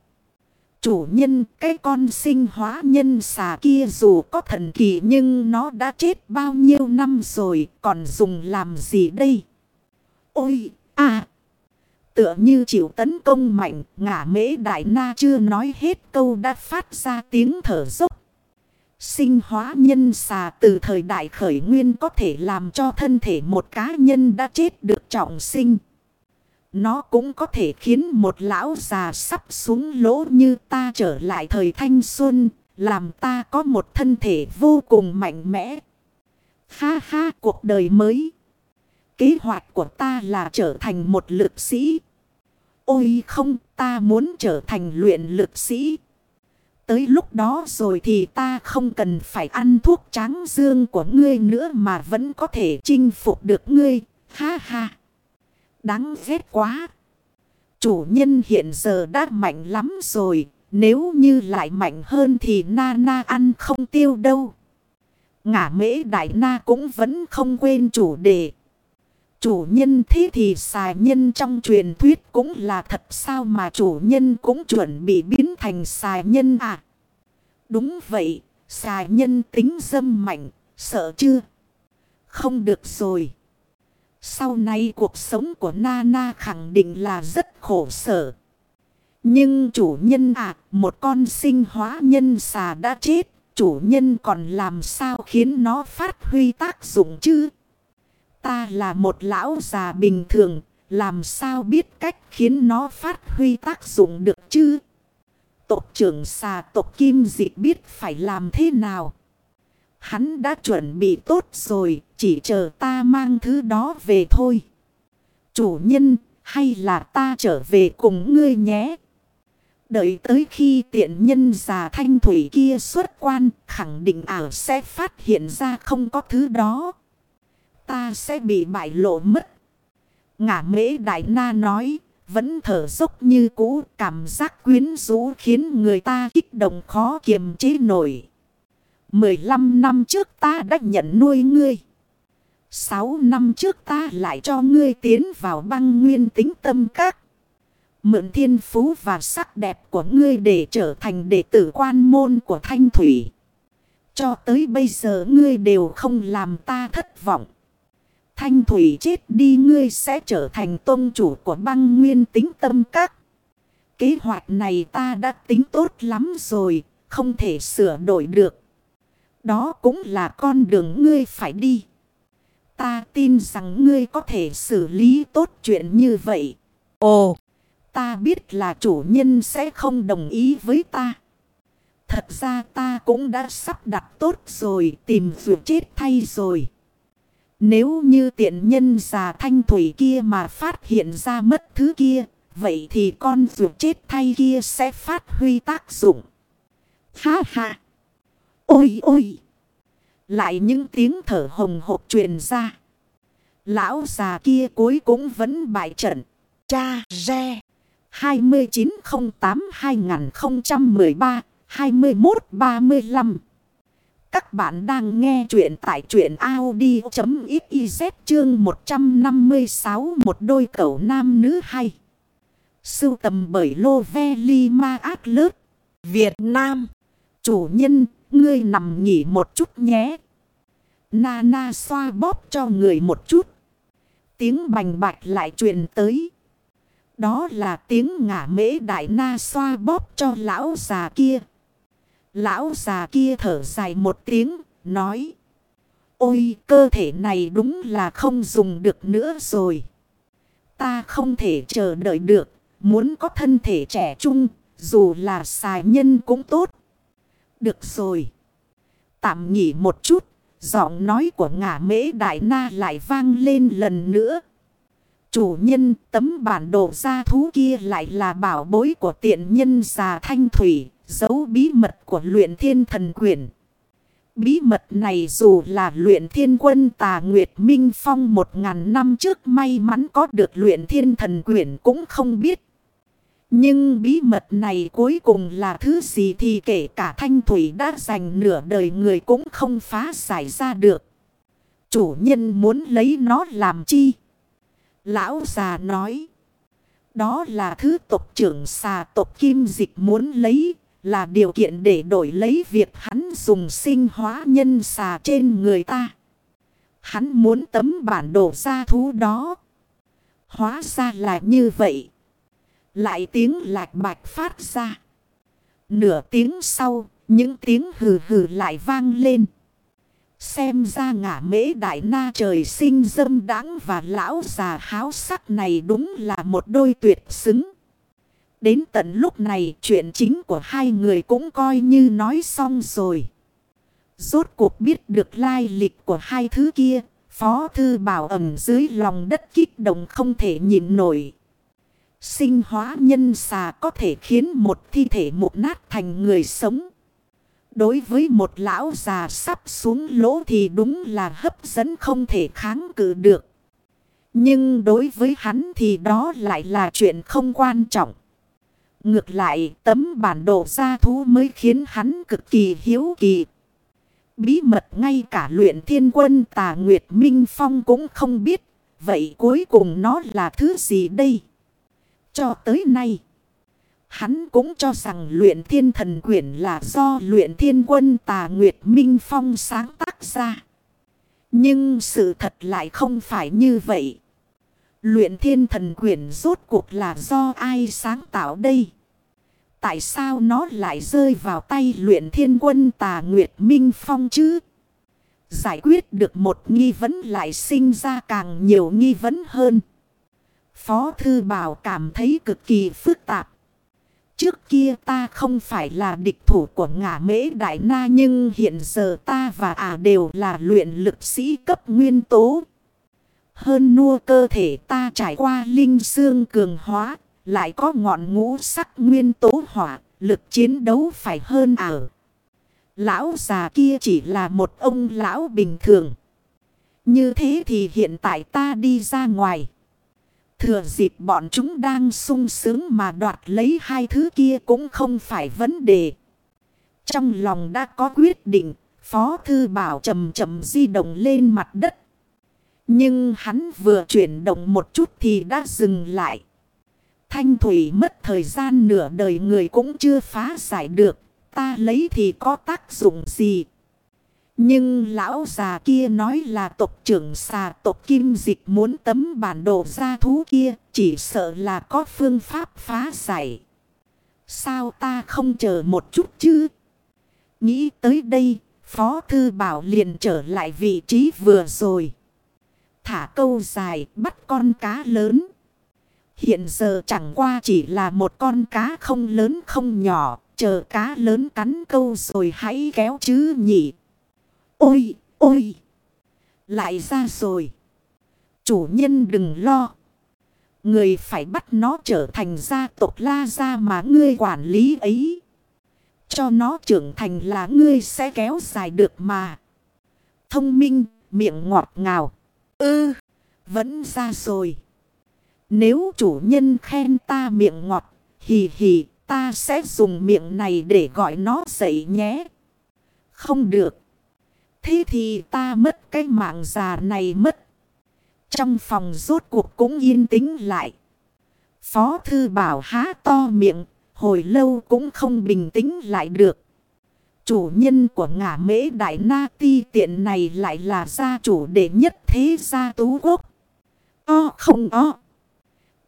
Chủ nhân cái con sinh hóa nhân xà kia dù có thần kỳ nhưng nó đã chết bao nhiêu năm rồi còn dùng làm gì đây? Ôi! À! Tựa như chịu tấn công mạnh, ngả mễ đại na chưa nói hết câu đã phát ra tiếng thở dốc. Sinh hóa nhân xà từ thời đại khởi nguyên có thể làm cho thân thể một cá nhân đã chết được trọng sinh. Nó cũng có thể khiến một lão già sắp xuống lỗ như ta trở lại thời thanh xuân, làm ta có một thân thể vô cùng mạnh mẽ. Ha ha cuộc đời mới. Kế hoạch của ta là trở thành một lực sĩ. Ôi không ta muốn trở thành luyện lực sĩ. Tới lúc đó rồi thì ta không cần phải ăn thuốc tráng dương của ngươi nữa mà vẫn có thể chinh phục được ngươi. Ha ha. Đáng ghét quá. Chủ nhân hiện giờ đã mạnh lắm rồi. Nếu như lại mạnh hơn thì na na ăn không tiêu đâu. Ngả mễ đại na cũng vẫn không quên chủ đề. Chủ nhân thế thì xà nhân trong truyền thuyết cũng là thật sao mà chủ nhân cũng chuẩn bị biến thành xà nhân à? Đúng vậy, xà nhân tính dâm mạnh, sợ chưa? Không được rồi. Sau này cuộc sống của Nana khẳng định là rất khổ sở. Nhưng chủ nhân à, một con sinh hóa nhân xà đã chết, chủ nhân còn làm sao khiến nó phát huy tác dụng chứ? Ta là một lão già bình thường, làm sao biết cách khiến nó phát huy tác dụng được chứ? Tộc trưởng xà tộc kim dị biết phải làm thế nào? Hắn đã chuẩn bị tốt rồi, chỉ chờ ta mang thứ đó về thôi. Chủ nhân, hay là ta trở về cùng ngươi nhé? Đợi tới khi tiện nhân già thanh thủy kia xuất quan, khẳng định ảo sẽ phát hiện ra không có thứ đó ta sẽ bị bại lộ mất. Ngả mễ đại na nói, vẫn thở dốc như cũ, cảm giác quyến rũ khiến người ta kích động khó kiềm chế nổi. 15 năm trước ta đã nhận nuôi ngươi. 6 năm trước ta lại cho ngươi tiến vào băng nguyên tính tâm các. Mượn thiên phú và sắc đẹp của ngươi để trở thành đệ tử quan môn của Thanh Thủy. Cho tới bây giờ ngươi đều không làm ta thất vọng. Thanh thủy chết đi ngươi sẽ trở thành tôn chủ của băng nguyên tính tâm các. Kế hoạch này ta đã tính tốt lắm rồi, không thể sửa đổi được. Đó cũng là con đường ngươi phải đi. Ta tin rằng ngươi có thể xử lý tốt chuyện như vậy. Ồ, ta biết là chủ nhân sẽ không đồng ý với ta. Thật ra ta cũng đã sắp đặt tốt rồi, tìm vượt chết thay rồi. Nếu như tiện nhân già thanh thủy kia mà phát hiện ra mất thứ kia, vậy thì con ruột chết thay kia sẽ phát huy tác dụng. Ha ha! Ôi ôi! Lại những tiếng thở hồng hộp truyền ra. Lão già kia cuối cũng vẫn bại trận. Cha Re 2908-2013-2135 các bạn đang nghe chuyện tại chuyện Audi.xyz chương 156 một đôi cậu nam nữ hay. Sưu tầm bởi Lô Ve Li Ma Át Lớp, Việt Nam Chủ nhân, ngươi nằm nghỉ một chút nhé. Nana xoa bóp cho người một chút. Tiếng bành bạch lại truyền tới. Đó là tiếng ngả mễ đại na xoa bóp cho lão già kia. Lão già kia thở dài một tiếng, nói. Ôi, cơ thể này đúng là không dùng được nữa rồi. Ta không thể chờ đợi được, muốn có thân thể trẻ trung, dù là xài nhân cũng tốt. Được rồi. Tạm nghỉ một chút, giọng nói của ngả mễ đại na lại vang lên lần nữa. Chủ nhân tấm bản đồ gia thú kia lại là bảo bối của tiện nhân già thanh thủy, giấu bí mật của luyện thiên thần quyển. Bí mật này dù là luyện thiên quân tà Nguyệt Minh Phong một ngàn năm trước may mắn có được luyện thiên thần quyển cũng không biết. Nhưng bí mật này cuối cùng là thứ gì thì kể cả thanh thủy đã dành nửa đời người cũng không phá giải ra được. Chủ nhân muốn lấy nó làm chi? Lão già nói. Đó là thứ tộc trưởng xà tộc kim dịch muốn lấy. Là điều kiện để đổi lấy việc hắn dùng sinh hóa nhân xà trên người ta. Hắn muốn tấm bản đồ gia thú đó. Hóa ra là như vậy. Lại tiếng lạc bạch phát ra. Nửa tiếng sau, những tiếng hừ hừ lại vang lên. Xem ra ngả mễ đại na trời sinh dâm đáng và lão già háo sắc này đúng là một đôi tuyệt xứng. Đến tận lúc này chuyện chính của hai người cũng coi như nói xong rồi. Rốt cuộc biết được lai lịch của hai thứ kia, Phó Thư Bảo ẩm dưới lòng đất kích động không thể nhìn nổi. Sinh hóa nhân xà có thể khiến một thi thể mục nát thành người sống. Đối với một lão già sắp xuống lỗ thì đúng là hấp dẫn không thể kháng cự được. Nhưng đối với hắn thì đó lại là chuyện không quan trọng. Ngược lại, tấm bản đồ gia thú mới khiến hắn cực kỳ hiếu kỳ. Bí mật ngay cả luyện thiên quân tà Nguyệt Minh Phong cũng không biết. Vậy cuối cùng nó là thứ gì đây? Cho tới nay. Hắn cũng cho rằng luyện thiên thần quyển là do luyện thiên quân tà Nguyệt Minh Phong sáng tác ra. Nhưng sự thật lại không phải như vậy. Luyện thiên thần quyển rốt cuộc là do ai sáng tạo đây? Tại sao nó lại rơi vào tay luyện thiên quân tà Nguyệt Minh Phong chứ? Giải quyết được một nghi vấn lại sinh ra càng nhiều nghi vấn hơn. Phó Thư Bảo cảm thấy cực kỳ phức tạp. Trước kia ta không phải là địch thủ của ngả mễ đại na nhưng hiện giờ ta và ả à đều là luyện lực sĩ cấp nguyên tố. Hơn nua cơ thể ta trải qua linh xương cường hóa, lại có ngọn ngũ sắc nguyên tố hỏa, lực chiến đấu phải hơn ở. Lão già kia chỉ là một ông lão bình thường. Như thế thì hiện tại ta đi ra ngoài. Thừa dịp bọn chúng đang sung sướng mà đoạt lấy hai thứ kia cũng không phải vấn đề. Trong lòng đã có quyết định, Phó Thư Bảo chầm chầm di động lên mặt đất. Nhưng hắn vừa chuyển động một chút thì đã dừng lại. Thanh thủy mất thời gian nửa đời người cũng chưa phá giải được. Ta lấy thì có tác dụng gì? Nhưng lão già kia nói là tộc trưởng xà tộc kim dịch muốn tấm bản đồ gia thú kia chỉ sợ là có phương pháp phá giải. Sao ta không chờ một chút chứ? Nghĩ tới đây, Phó Thư Bảo liền trở lại vị trí vừa rồi. Thả câu dài bắt con cá lớn. Hiện giờ chẳng qua chỉ là một con cá không lớn không nhỏ. Chờ cá lớn cắn câu rồi hãy kéo chứ nhỉ. Ôi, ôi. Lại ra rồi. Chủ nhân đừng lo. Người phải bắt nó trở thành gia tộc La Gia mà ngươi quản lý ấy. Cho nó trưởng thành là ngươi sẽ kéo dài được mà. Thông minh, miệng ngọt ngào. Ư, vẫn ra rồi. Nếu chủ nhân khen ta miệng ngọt, hì hì, ta sẽ dùng miệng này để gọi nó dậy nhé. Không được. Thế thì ta mất cái mạng già này mất. Trong phòng rốt cuộc cũng yên tĩnh lại. Phó thư bảo há to miệng, hồi lâu cũng không bình tĩnh lại được. Chủ nhân của ngả mễ đại na ti tiện này lại là gia chủ đệ nhất thế gia tú quốc. O không o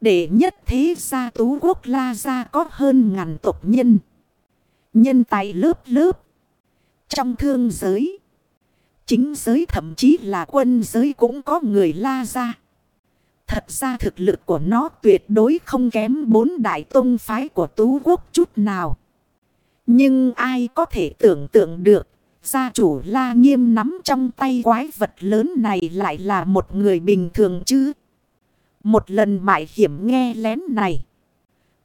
để nhất thế gia tú quốc la gia có hơn ngàn tộc nhân. Nhân tài lớp lớp. Trong thương giới. Chính giới thậm chí là quân giới cũng có người la gia Thật ra thực lực của nó tuyệt đối không kém bốn đại tông phái của tú quốc chút nào. Nhưng ai có thể tưởng tượng được, gia chủ la nghiêm nắm trong tay quái vật lớn này lại là một người bình thường chứ. Một lần mại hiểm nghe lén này.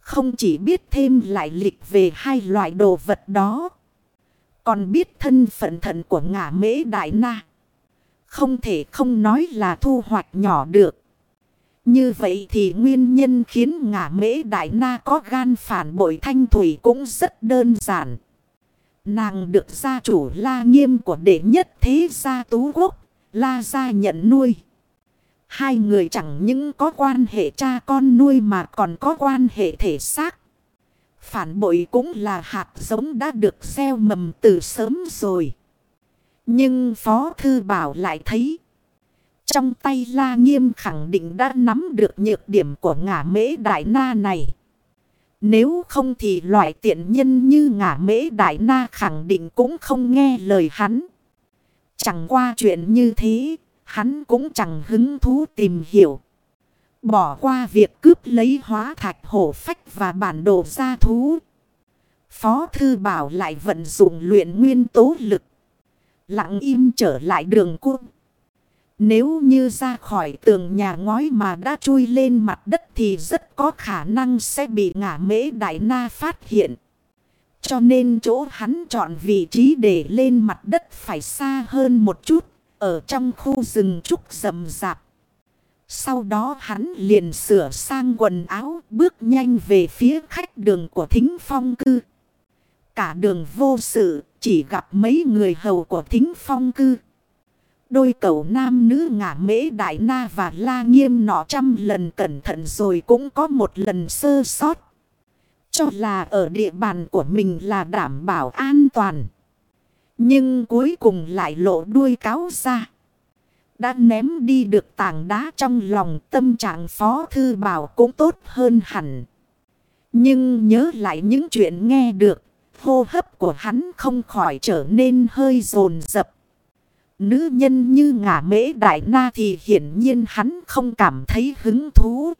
Không chỉ biết thêm lại lịch về hai loại đồ vật đó. Còn biết thân phận thận của ngả mễ đại na. Không thể không nói là thu hoạch nhỏ được. Như vậy thì nguyên nhân khiến ngả mễ đại na có gan phản bội thanh thủy cũng rất đơn giản. Nàng được gia chủ la nghiêm của đệ nhất thế gia tú quốc, la gia nhận nuôi. Hai người chẳng những có quan hệ cha con nuôi mà còn có quan hệ thể xác. Phản bội cũng là hạt giống đã được gieo mầm từ sớm rồi. Nhưng Phó Thư Bảo lại thấy. Trong tay La Nghiêm khẳng định đã nắm được nhược điểm của ngả mễ đại na này. Nếu không thì loại tiện nhân như ngả mễ đại na khẳng định cũng không nghe lời hắn. Chẳng qua chuyện như thế, hắn cũng chẳng hứng thú tìm hiểu. Bỏ qua việc cướp lấy hóa thạch hổ phách và bản đồ gia thú. Phó Thư Bảo lại vận dụng luyện nguyên tố lực. Lặng im trở lại đường cung. Nếu như ra khỏi tường nhà ngói mà đã chui lên mặt đất thì rất có khả năng sẽ bị ngả mễ đại na phát hiện. Cho nên chỗ hắn chọn vị trí để lên mặt đất phải xa hơn một chút, ở trong khu rừng trúc rậm rạp. Sau đó hắn liền sửa sang quần áo, bước nhanh về phía khách đường của thính phong cư. Cả đường vô sự, chỉ gặp mấy người hầu của thính phong cư. Đôi cậu nam nữ ngả mễ đại na và la nghiêm nọ trăm lần cẩn thận rồi cũng có một lần sơ sót. Cho là ở địa bàn của mình là đảm bảo an toàn. Nhưng cuối cùng lại lộ đuôi cáo ra đã ném đi được tảng đá trong lòng tâm trạng Phó Thư Bảo cũng tốt hơn hẳn. Nhưng nhớ lại những chuyện nghe được, hô hấp của hắn không khỏi trở nên hơi rồn rập. Nữ nhân như ngả mễ đại na thì hiển nhiên hắn không cảm thấy hứng thú.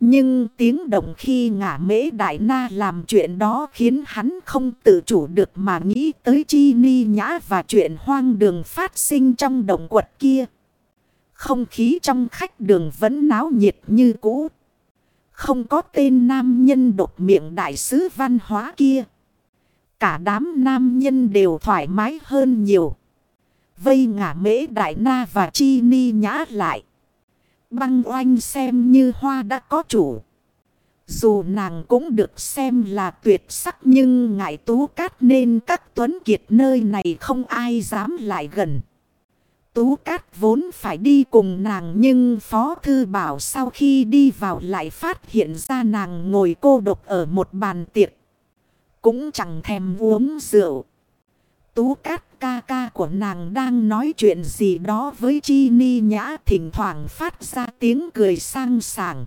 Nhưng tiếng động khi ngả mễ đại na làm chuyện đó khiến hắn không tự chủ được mà nghĩ tới chi ni nhã và chuyện hoang đường phát sinh trong động quật kia. Không khí trong khách đường vẫn náo nhiệt như cũ. Không có tên nam nhân đột miệng đại sứ văn hóa kia. Cả đám nam nhân đều thoải mái hơn nhiều. Vây ngả mễ đại na và chi ni nhã lại. Băng oanh xem như hoa đã có chủ. Dù nàng cũng được xem là tuyệt sắc nhưng ngại tú cát nên các tuấn kiệt nơi này không ai dám lại gần. Tú cát vốn phải đi cùng nàng nhưng Phó Thư Bảo sau khi đi vào lại phát hiện ra nàng ngồi cô độc ở một bàn tiệc. Cũng chẳng thèm uống rượu. Tú cát ca ca của nàng đang nói chuyện gì đó với Chi Ni Nhã thỉnh thoảng phát ra tiếng cười sang sảng.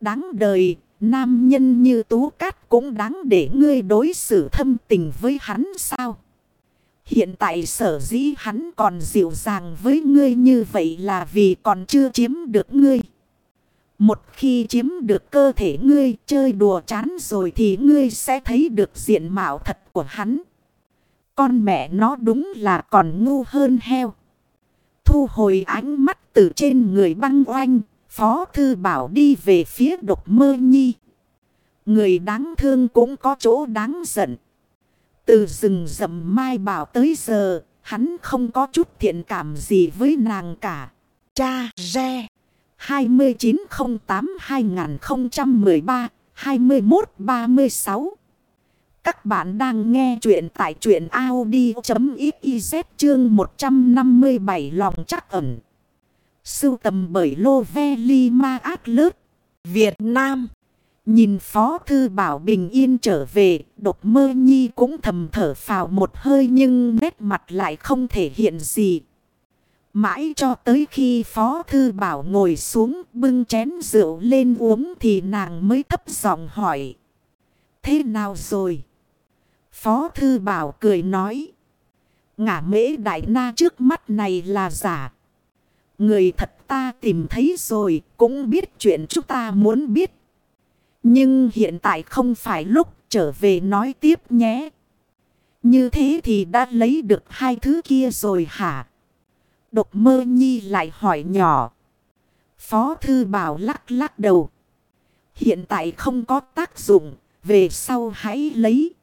Đáng đời, nam nhân như Tú cát cũng đáng để ngươi đối xử thâm tình với hắn sao? Hiện tại sở dĩ hắn còn dịu dàng với ngươi như vậy là vì còn chưa chiếm được ngươi. Một khi chiếm được cơ thể ngươi chơi đùa chán rồi thì ngươi sẽ thấy được diện mạo thật của hắn. Con mẹ nó đúng là còn ngu hơn heo. Thu hồi ánh mắt từ trên người băng oanh, Phó Thư Bảo đi về phía độc mơ nhi. Người đáng thương cũng có chỗ đáng giận. Từ rừng rậm mai bảo tới giờ, hắn không có chút thiện cảm gì với nàng cả. Cha Re 2908-2013-2136 các bạn đang nghe chuyện tại chuyện Audi.xyz chương 157 lòng chắc ẩn. Sưu tầm bởi Lô Ve Li Ma Ác Lớt, Việt Nam. Nhìn Phó Thư Bảo bình yên trở về, độc mơ nhi cũng thầm thở phào một hơi nhưng nét mặt lại không thể hiện gì. Mãi cho tới khi Phó Thư Bảo ngồi xuống bưng chén rượu lên uống thì nàng mới thấp giọng hỏi. Thế nào rồi? Phó Thư Bảo cười nói. Ngả mễ đại na trước mắt này là giả. Người thật ta tìm thấy rồi, cũng biết chuyện chúng ta muốn biết. Nhưng hiện tại không phải lúc trở về nói tiếp nhé. Như thế thì đã lấy được hai thứ kia rồi hả? Độc mơ nhi lại hỏi nhỏ. Phó thư bảo lắc lắc đầu. Hiện tại không có tác dụng. Về sau hãy lấy.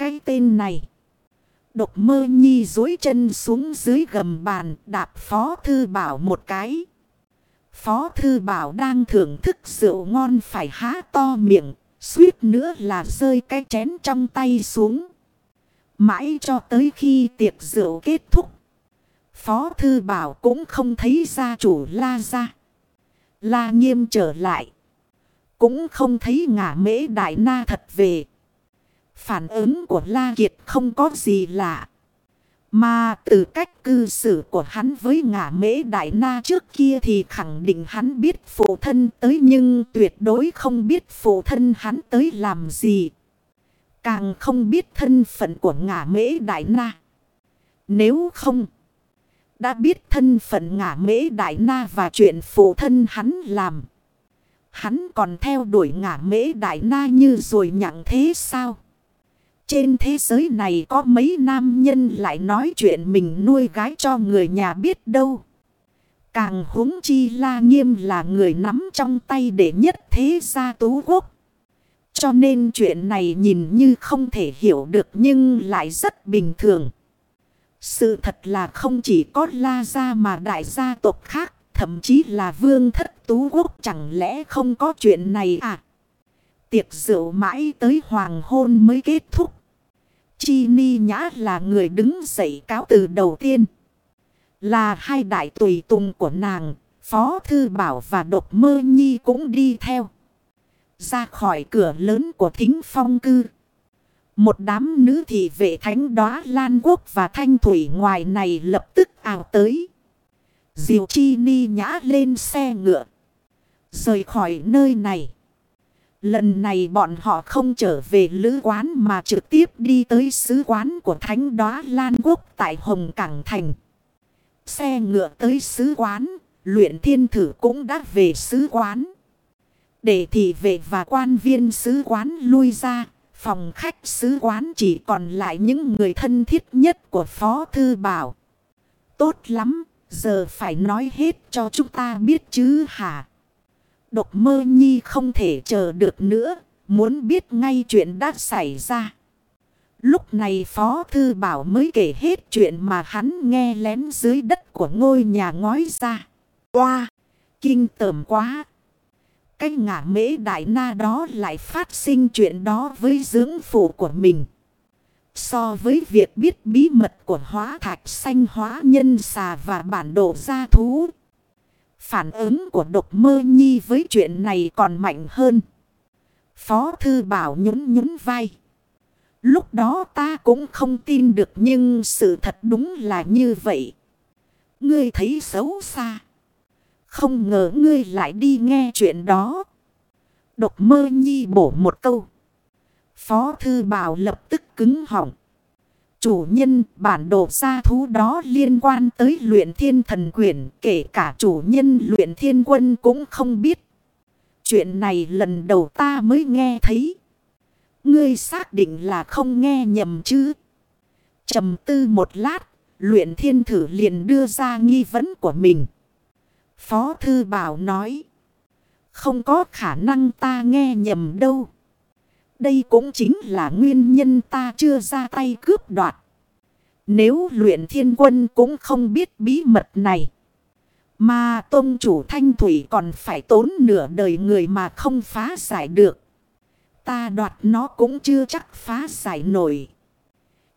Cái tên này. Độc mơ nhi dối chân xuống dưới gầm bàn đạp phó thư bảo một cái. Phó Thư Bảo đang thưởng thức rượu ngon phải há to miệng, suýt nữa là rơi cái chén trong tay xuống. Mãi cho tới khi tiệc rượu kết thúc. Phó Thư Bảo cũng không thấy gia chủ la ra. La nghiêm trở lại. Cũng không thấy ngả mễ đại na thật về. Phản ứng của La Kiệt không có gì lạ. Mà từ cách cư xử của hắn với ngả mễ đại na trước kia thì khẳng định hắn biết phụ thân tới nhưng tuyệt đối không biết phụ thân hắn tới làm gì. Càng không biết thân phận của ngả mễ đại na. Nếu không, đã biết thân phận ngả mễ đại na và chuyện phụ thân hắn làm. Hắn còn theo đuổi ngả mễ đại na như rồi nhặng thế sao? Trên thế giới này có mấy nam nhân lại nói chuyện mình nuôi gái cho người nhà biết đâu. Càng huống chi la nghiêm là người nắm trong tay để nhất thế gia tú quốc. Cho nên chuyện này nhìn như không thể hiểu được nhưng lại rất bình thường. Sự thật là không chỉ có la gia mà đại gia tộc khác, thậm chí là vương thất tú quốc chẳng lẽ không có chuyện này à? Tiệc rượu mãi tới hoàng hôn mới kết thúc. Chi Ni Nhã là người đứng dậy cáo từ đầu tiên. Là hai đại tùy tùng của nàng, Phó Thư Bảo và Độc Mơ Nhi cũng đi theo. Ra khỏi cửa lớn của thính phong cư. Một đám nữ thị vệ thánh đóa Lan Quốc và Thanh Thủy ngoài này lập tức ảo tới. Diệu Chi Ni Nhã lên xe ngựa. Rời khỏi nơi này. Lần này bọn họ không trở về lữ quán mà trực tiếp đi tới sứ quán của Thánh Đóa Lan Quốc tại Hồng Cảng Thành. Xe ngựa tới sứ quán, luyện thiên thử cũng đã về sứ quán. Để thị vệ và quan viên sứ quán lui ra, phòng khách sứ quán chỉ còn lại những người thân thiết nhất của Phó Thư Bảo. Tốt lắm, giờ phải nói hết cho chúng ta biết chứ hả? Độc mơ nhi không thể chờ được nữa, muốn biết ngay chuyện đã xảy ra. Lúc này Phó Thư Bảo mới kể hết chuyện mà hắn nghe lén dưới đất của ngôi nhà ngói ra. Qua! Kinh tởm quá! Cái ngả mễ đại na đó lại phát sinh chuyện đó với dưỡng phụ của mình. So với việc biết bí mật của hóa thạch xanh hóa nhân xà và bản đồ gia thú. Phản ứng của độc mơ nhi với chuyện này còn mạnh hơn. Phó thư bảo nhún nhún vai. Lúc đó ta cũng không tin được nhưng sự thật đúng là như vậy. Ngươi thấy xấu xa. Không ngờ ngươi lại đi nghe chuyện đó. Độc mơ nhi bổ một câu. Phó thư bảo lập tức cứng họng. Chủ nhân, bản đồ gia thú đó liên quan tới luyện thiên thần quyển. Kể cả chủ nhân luyện thiên quân cũng không biết. Chuyện này lần đầu ta mới nghe thấy. Ngươi xác định là không nghe nhầm chứ. trầm tư một lát. Luyện thiên thử liền đưa ra nghi vấn của mình. Phó thư bảo nói. Không có khả năng ta nghe nhầm đâu. Đây cũng chính là nguyên nhân ta chưa ra tay cướp đoạt. Nếu luyện thiên quân cũng không biết bí mật này. Mà tôn chủ thanh thủy còn phải tốn nửa đời người mà không phá giải được. Ta đoạt nó cũng chưa chắc phá giải nổi.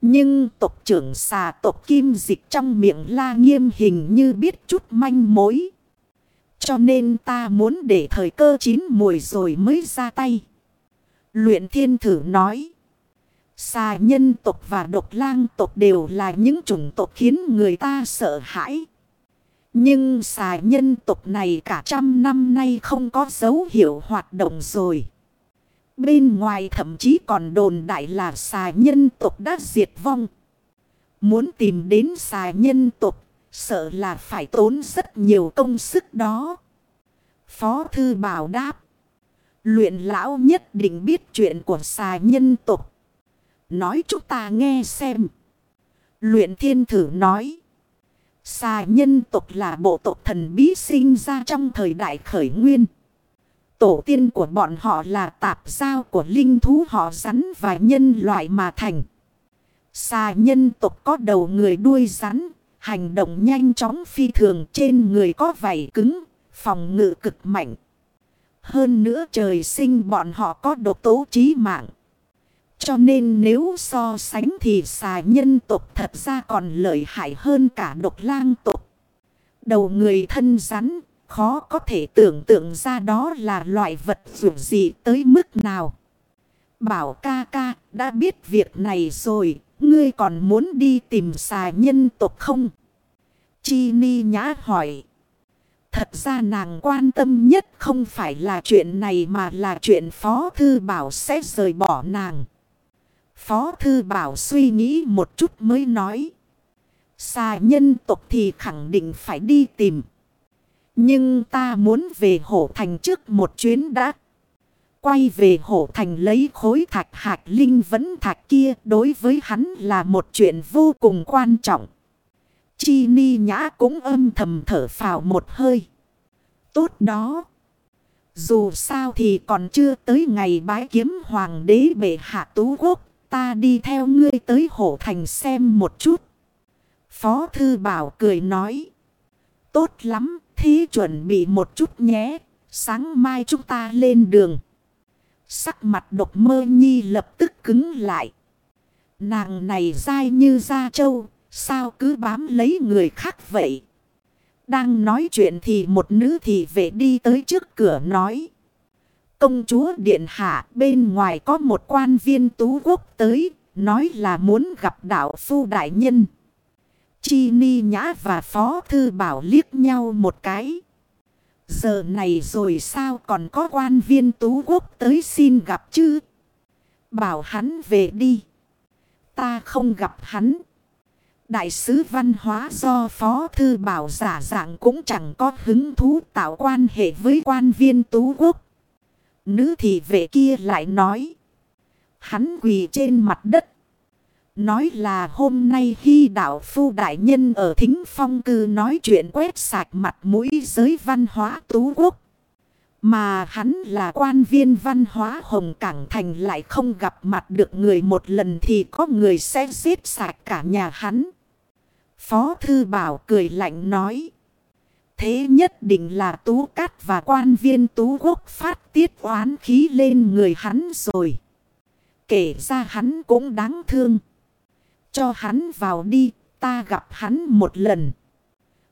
Nhưng tộc trưởng xà tộc kim dịch trong miệng la nghiêm hình như biết chút manh mối. Cho nên ta muốn để thời cơ chín mùi rồi mới ra tay. Luyện thiên thử nói. Xà nhân tộc và độc lang tộc đều là những chủng tộc khiến người ta sợ hãi. Nhưng xà nhân tộc này cả trăm năm nay không có dấu hiệu hoạt động rồi. Bên ngoài thậm chí còn đồn đại là xà nhân tộc đã diệt vong. Muốn tìm đến xà nhân tộc, sợ là phải tốn rất nhiều công sức đó. Phó thư bảo đáp. Luyện lão nhất định biết chuyện của xà nhân tộc. Nói chúng ta nghe xem. Luyện thiên thử nói. Xà nhân tộc là bộ tộc thần bí sinh ra trong thời đại khởi nguyên. Tổ tiên của bọn họ là tạp giao của linh thú họ rắn và nhân loại mà thành. Xà nhân tộc có đầu người đuôi rắn, hành động nhanh chóng phi thường trên người có vảy cứng, phòng ngự cực mạnh. Hơn nữa trời sinh bọn họ có độc tố trí mạng. Cho nên nếu so sánh thì xà nhân tộc thật ra còn lợi hại hơn cả độc lang tộc. Đầu người thân rắn, khó có thể tưởng tượng ra đó là loại vật dù gì tới mức nào. Bảo ca ca đã biết việc này rồi, ngươi còn muốn đi tìm xà nhân tộc không? Chi ni nhã hỏi. Thật ra nàng quan tâm nhất không phải là chuyện này mà là chuyện Phó Thư Bảo sẽ rời bỏ nàng. Phó Thư Bảo suy nghĩ một chút mới nói. Xà nhân tộc thì khẳng định phải đi tìm. Nhưng ta muốn về hổ thành trước một chuyến đã. Quay về hổ thành lấy khối thạch hạt linh vấn thạch kia đối với hắn là một chuyện vô cùng quan trọng. Chi ni nhã cũng âm thầm thở phào một hơi. Tốt đó. Dù sao thì còn chưa tới ngày bái kiếm hoàng đế bệ hạ tú quốc. Ta đi theo ngươi tới hổ thành xem một chút. Phó thư bảo cười nói. Tốt lắm, thí chuẩn bị một chút nhé. Sáng mai chúng ta lên đường. Sắc mặt độc mơ nhi lập tức cứng lại. Nàng này dai như da trâu. Sao cứ bám lấy người khác vậy? Đang nói chuyện thì một nữ thị vệ đi tới trước cửa nói. Công chúa Điện Hạ bên ngoài có một quan viên tú quốc tới, nói là muốn gặp đạo phu đại nhân. Chi Ni Nhã và Phó Thư Bảo liếc nhau một cái. Giờ này rồi sao còn có quan viên tú quốc tới xin gặp chứ? Bảo hắn về đi. Ta không gặp hắn. Đại sứ văn hóa do Phó Thư Bảo giả dạng cũng chẳng có hứng thú tạo quan hệ với quan viên tú quốc. Nữ thị vệ kia lại nói. Hắn quỳ trên mặt đất. Nói là hôm nay khi đạo phu đại nhân ở thính phong cư nói chuyện quét sạch mặt mũi giới văn hóa tú quốc. Mà hắn là quan viên văn hóa Hồng Cảng Thành lại không gặp mặt được người một lần thì có người sẽ giết sạch cả nhà hắn. Phó Thư Bảo cười lạnh nói. Thế nhất định là Tú Cát và quan viên Tú Quốc phát tiết oán khí lên người hắn rồi. Kể ra hắn cũng đáng thương. Cho hắn vào đi, ta gặp hắn một lần.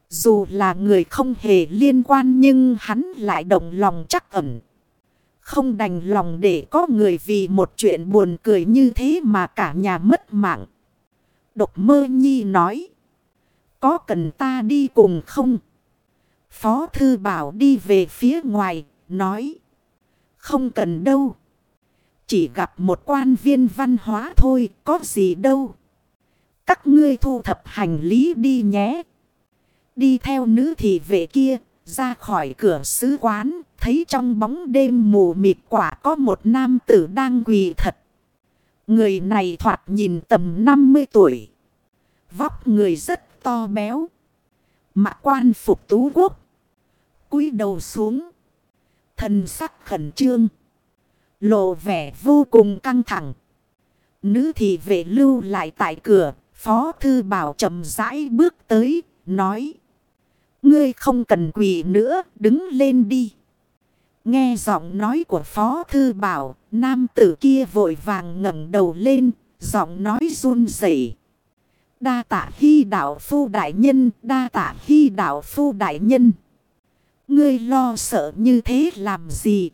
Dù là người không hề liên quan nhưng hắn lại động lòng chắc ẩn. Không đành lòng để có người vì một chuyện buồn cười như thế mà cả nhà mất mạng. Độc mơ nhi nói. Có cần ta đi cùng không? Phó thư bảo đi về phía ngoài, nói. Không cần đâu. Chỉ gặp một quan viên văn hóa thôi, có gì đâu. Các ngươi thu thập hành lý đi nhé. Đi theo nữ thị vệ kia, ra khỏi cửa sứ quán, thấy trong bóng đêm mù mịt quả có một nam tử đang quỳ thật. Người này thoạt nhìn tầm 50 tuổi. Vóc người rất to béo. mạ quan phục tú quốc. cúi đầu xuống. Thần sắc khẩn trương. Lộ vẻ vô cùng căng thẳng. Nữ thị vệ lưu lại tại cửa. Phó thư bảo chậm rãi bước tới. Nói. Ngươi không cần quỳ nữa. Đứng lên đi. Nghe giọng nói của Phó Thư Bảo, nam tử kia vội vàng ngẩng đầu lên, giọng nói run rẩy Đa tạ hy đạo phu đại nhân, đa tạ hy đạo phu đại nhân. Ngươi lo sợ như thế làm gì?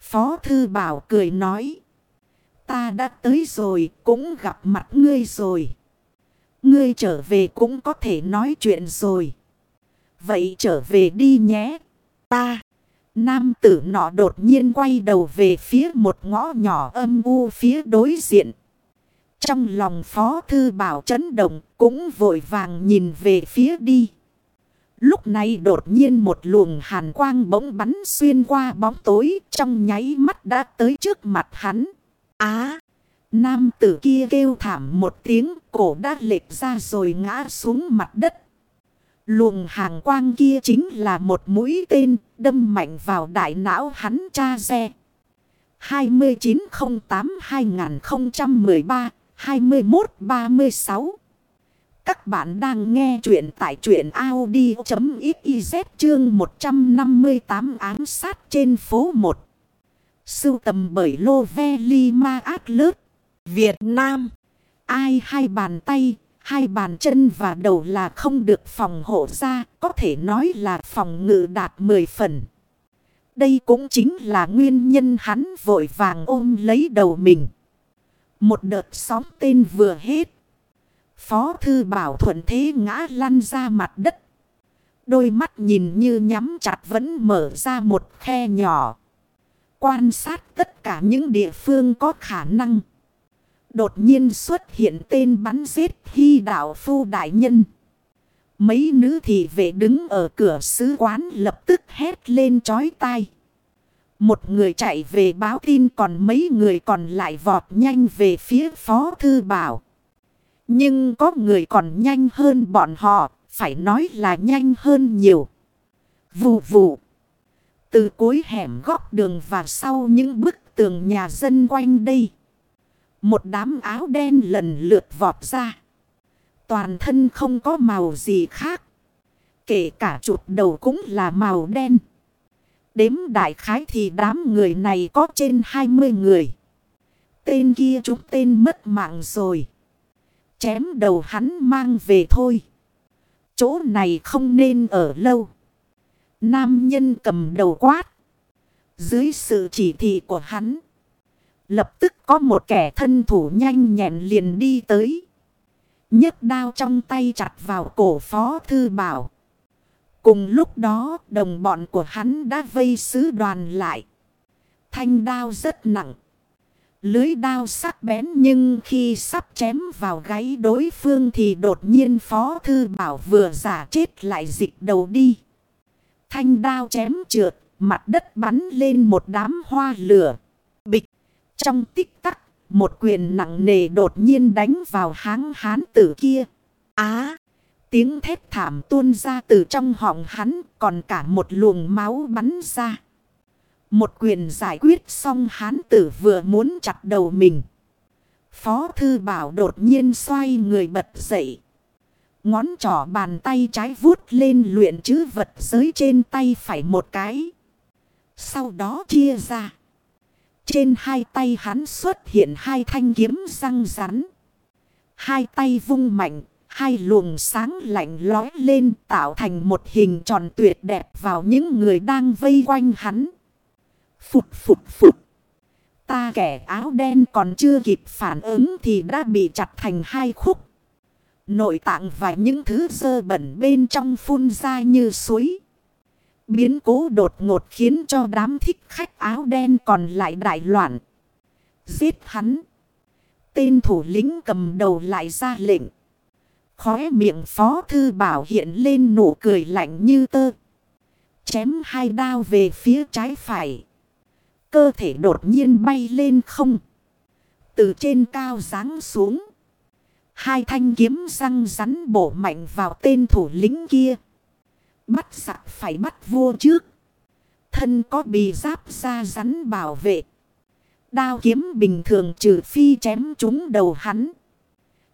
Phó Thư Bảo cười nói. Ta đã tới rồi, cũng gặp mặt ngươi rồi. Ngươi trở về cũng có thể nói chuyện rồi. Vậy trở về đi nhé. Ta. Nam tử nọ đột nhiên quay đầu về phía một ngõ nhỏ âm u phía đối diện. Trong lòng phó thư bảo chấn động cũng vội vàng nhìn về phía đi. Lúc này đột nhiên một luồng hàn quang bỗng bắn xuyên qua bóng tối trong nháy mắt đã tới trước mặt hắn. Á! nam tử kia kêu thảm một tiếng, cổ đã lệch ra rồi ngã xuống mặt đất. Luồng hàng quang kia chính là một mũi tên đâm mạnh vào đại não hắn cha xe. 2908 2013 21-36. Các bạn đang nghe chuyện tại chuyện Audi.xyz chương 158 ám sát trên phố 1. Sưu tầm bởi Lô Ve Lima Atlas, Việt Nam. Ai hai bàn tay Hai bàn chân và đầu là không được phòng hộ ra, có thể nói là phòng ngự đạt 10 phần. Đây cũng chính là nguyên nhân hắn vội vàng ôm lấy đầu mình. Một đợt sóng tên vừa hết. Phó thư bảo thuận thế ngã lăn ra mặt đất. Đôi mắt nhìn như nhắm chặt vẫn mở ra một khe nhỏ. Quan sát tất cả những địa phương có khả năng. Đột nhiên xuất hiện tên bắn giết hy đạo phu đại nhân. Mấy nữ thị vệ đứng ở cửa sứ quán lập tức hét lên chói tai. Một người chạy về báo tin còn mấy người còn lại vọt nhanh về phía phó thư bảo. Nhưng có người còn nhanh hơn bọn họ, phải nói là nhanh hơn nhiều. Vù vù. Từ cuối hẻm góc đường và sau những bức tường nhà dân quanh đây. Một đám áo đen lần lượt vọt ra. Toàn thân không có màu gì khác. Kể cả chuột đầu cũng là màu đen. Đếm đại khái thì đám người này có trên 20 người. Tên kia chúng tên mất mạng rồi. Chém đầu hắn mang về thôi. Chỗ này không nên ở lâu. Nam nhân cầm đầu quát. Dưới sự chỉ thị của hắn. Lập tức có một kẻ thân thủ nhanh nhẹn liền đi tới. nhấc đao trong tay chặt vào cổ phó thư bảo. Cùng lúc đó đồng bọn của hắn đã vây sứ đoàn lại. Thanh đao rất nặng. Lưới đao sắc bén nhưng khi sắp chém vào gáy đối phương thì đột nhiên phó thư bảo vừa giả chết lại dịch đầu đi. Thanh đao chém trượt, mặt đất bắn lên một đám hoa lửa. Bịch! Trong tích tắc, một quyền nặng nề đột nhiên đánh vào háng hán tử kia. Á! Tiếng thét thảm tuôn ra từ trong họng hắn, còn cả một luồng máu bắn ra. Một quyền giải quyết xong hán tử vừa muốn chặt đầu mình. Phó thư bảo đột nhiên xoay người bật dậy. Ngón trỏ bàn tay trái vuốt lên luyện chữ vật giới trên tay phải một cái. Sau đó chia ra. Trên hai tay hắn xuất hiện hai thanh kiếm răng rắn. Hai tay vung mạnh, hai luồng sáng lạnh lói lên tạo thành một hình tròn tuyệt đẹp vào những người đang vây quanh hắn. Phụt phụt phụt. Ta kẻ áo đen còn chưa kịp phản ứng thì đã bị chặt thành hai khúc. Nội tạng và những thứ dơ bẩn bên trong phun ra như suối. Biến cố đột ngột khiến cho đám thích khách áo đen còn lại đại loạn. Giết hắn. tên thủ lĩnh cầm đầu lại ra lệnh. Khóe miệng phó thư bảo hiện lên nụ cười lạnh như tơ. Chém hai đao về phía trái phải. Cơ thể đột nhiên bay lên không. Từ trên cao ráng xuống. Hai thanh kiếm răng rắn bổ mạnh vào tên thủ lĩnh kia. Bắt sạc phải bắt vua trước. Thân có bì giáp da rắn bảo vệ. Đao kiếm bình thường trừ phi chém trúng đầu hắn.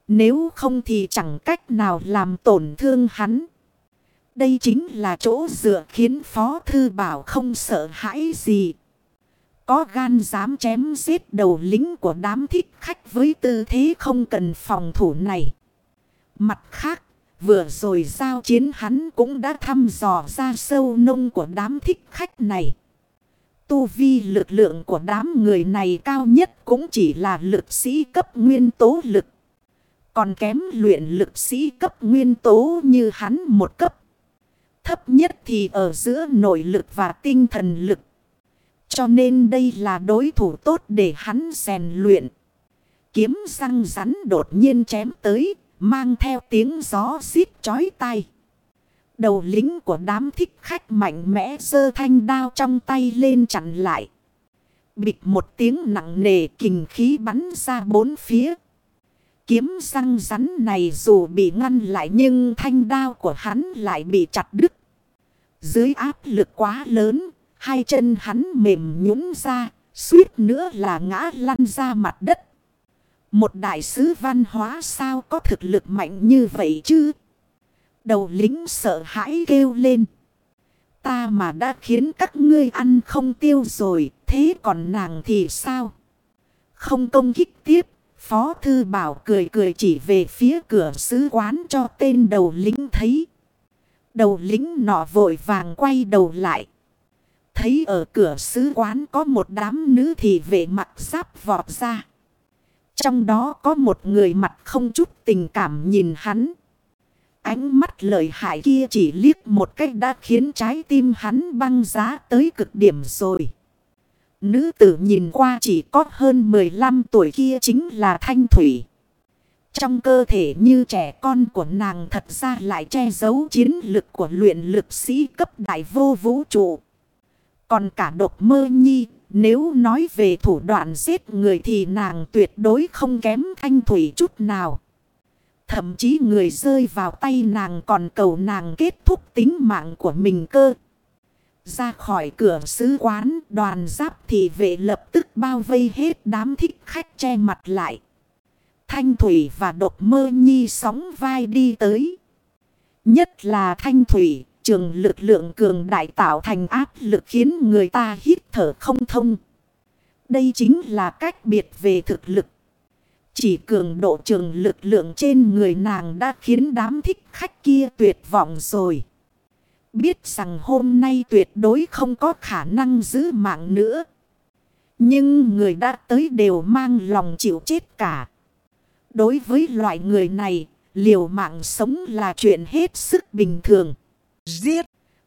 Nếu không thì chẳng cách nào làm tổn thương hắn. Đây chính là chỗ dựa khiến Phó Thư Bảo không sợ hãi gì. Có gan dám chém giết đầu lính của đám thích khách với tư thế không cần phòng thủ này. Mặt khác, vừa rồi giao chiến hắn cũng đã thăm dò ra sâu nông của đám thích khách này. Tu vi lực lượng của đám người này cao nhất cũng chỉ là lực sĩ cấp nguyên tố lực. Còn kém luyện lực sĩ cấp nguyên tố như hắn một cấp. Thấp nhất thì ở giữa nội lực và tinh thần lực. Cho nên đây là đối thủ tốt để hắn rèn luyện. Kiếm răng rắn đột nhiên chém tới, mang theo tiếng gió xít chói tai. Đầu lính của đám thích khách mạnh mẽ giơ thanh đao trong tay lên chặn lại. Bịch một tiếng nặng nề kình khí bắn ra bốn phía. Kiếm răng rắn này dù bị ngăn lại nhưng thanh đao của hắn lại bị chặt đứt. Dưới áp lực quá lớn, hai chân hắn mềm nhũn ra, suýt nữa là ngã lăn ra mặt đất. Một đại sứ văn hóa sao có thực lực mạnh như vậy chứ? Đầu lính sợ hãi kêu lên. Ta mà đã khiến các ngươi ăn không tiêu rồi, thế còn nàng thì sao? Không công kích tiếp, Phó Thư Bảo cười cười chỉ về phía cửa sứ quán cho tên đầu lính thấy. Đầu lính nọ vội vàng quay đầu lại. Thấy ở cửa sứ quán có một đám nữ thị vệ mặt giáp vọt ra. Trong đó có một người mặt không chút tình cảm nhìn hắn. Ánh mắt lợi hại kia chỉ liếc một cách đã khiến trái tim hắn băng giá tới cực điểm rồi. Nữ tử nhìn qua chỉ có hơn 15 tuổi kia chính là Thanh Thủy. Trong cơ thể như trẻ con của nàng thật ra lại che giấu chiến lực của luyện lực sĩ cấp đại vô vũ trụ. Còn cả độc mơ nhi, nếu nói về thủ đoạn giết người thì nàng tuyệt đối không kém Thanh Thủy chút nào. Thậm chí người rơi vào tay nàng còn cầu nàng kết thúc tính mạng của mình cơ. Ra khỏi cửa sứ quán, đoàn giáp thị vệ lập tức bao vây hết đám thích khách che mặt lại. Thanh Thủy và độc mơ nhi sóng vai đi tới. Nhất là Thanh Thủy, trường lực lượng cường đại tạo thành áp lực khiến người ta hít thở không thông. Đây chính là cách biệt về thực lực. Chỉ cường độ trường lực lượng trên người nàng đã khiến đám thích khách kia tuyệt vọng rồi. Biết rằng hôm nay tuyệt đối không có khả năng giữ mạng nữa. Nhưng người đã tới đều mang lòng chịu chết cả. Đối với loại người này, liều mạng sống là chuyện hết sức bình thường. Giết!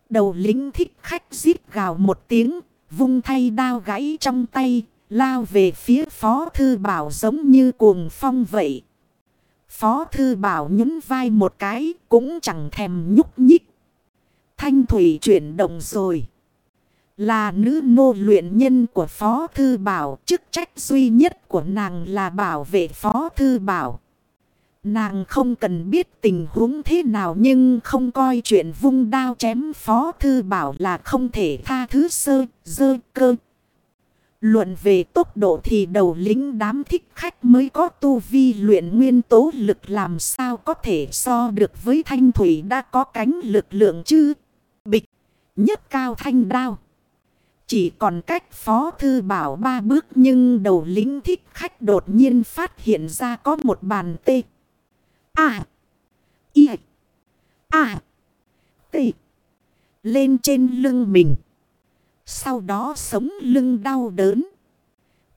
Đầu lính thích khách giết gào một tiếng, vung thay đao gãy trong tay, lao về phía Phó Thư Bảo giống như cuồng phong vậy. Phó Thư Bảo nhún vai một cái, cũng chẳng thèm nhúc nhích. Thanh Thủy chuyển động rồi. Là nữ nô luyện nhân của Phó Thư Bảo, chức trách duy nhất của nàng là bảo vệ Phó Thư Bảo. Nàng không cần biết tình huống thế nào nhưng không coi chuyện vung đao chém Phó Thư Bảo là không thể tha thứ sơ, dơ, cơ. Luận về tốc độ thì đầu lính đám thích khách mới có tu vi luyện nguyên tố lực làm sao có thể so được với thanh thủy đã có cánh lực lượng chứ. Nhất cao thanh đao. Chỉ còn cách phó thư bảo ba bước nhưng đầu lính thích khách đột nhiên phát hiện ra có một bàn tê. À, y, à, tê. Lên trên lưng mình. Sau đó sống lưng đau đớn.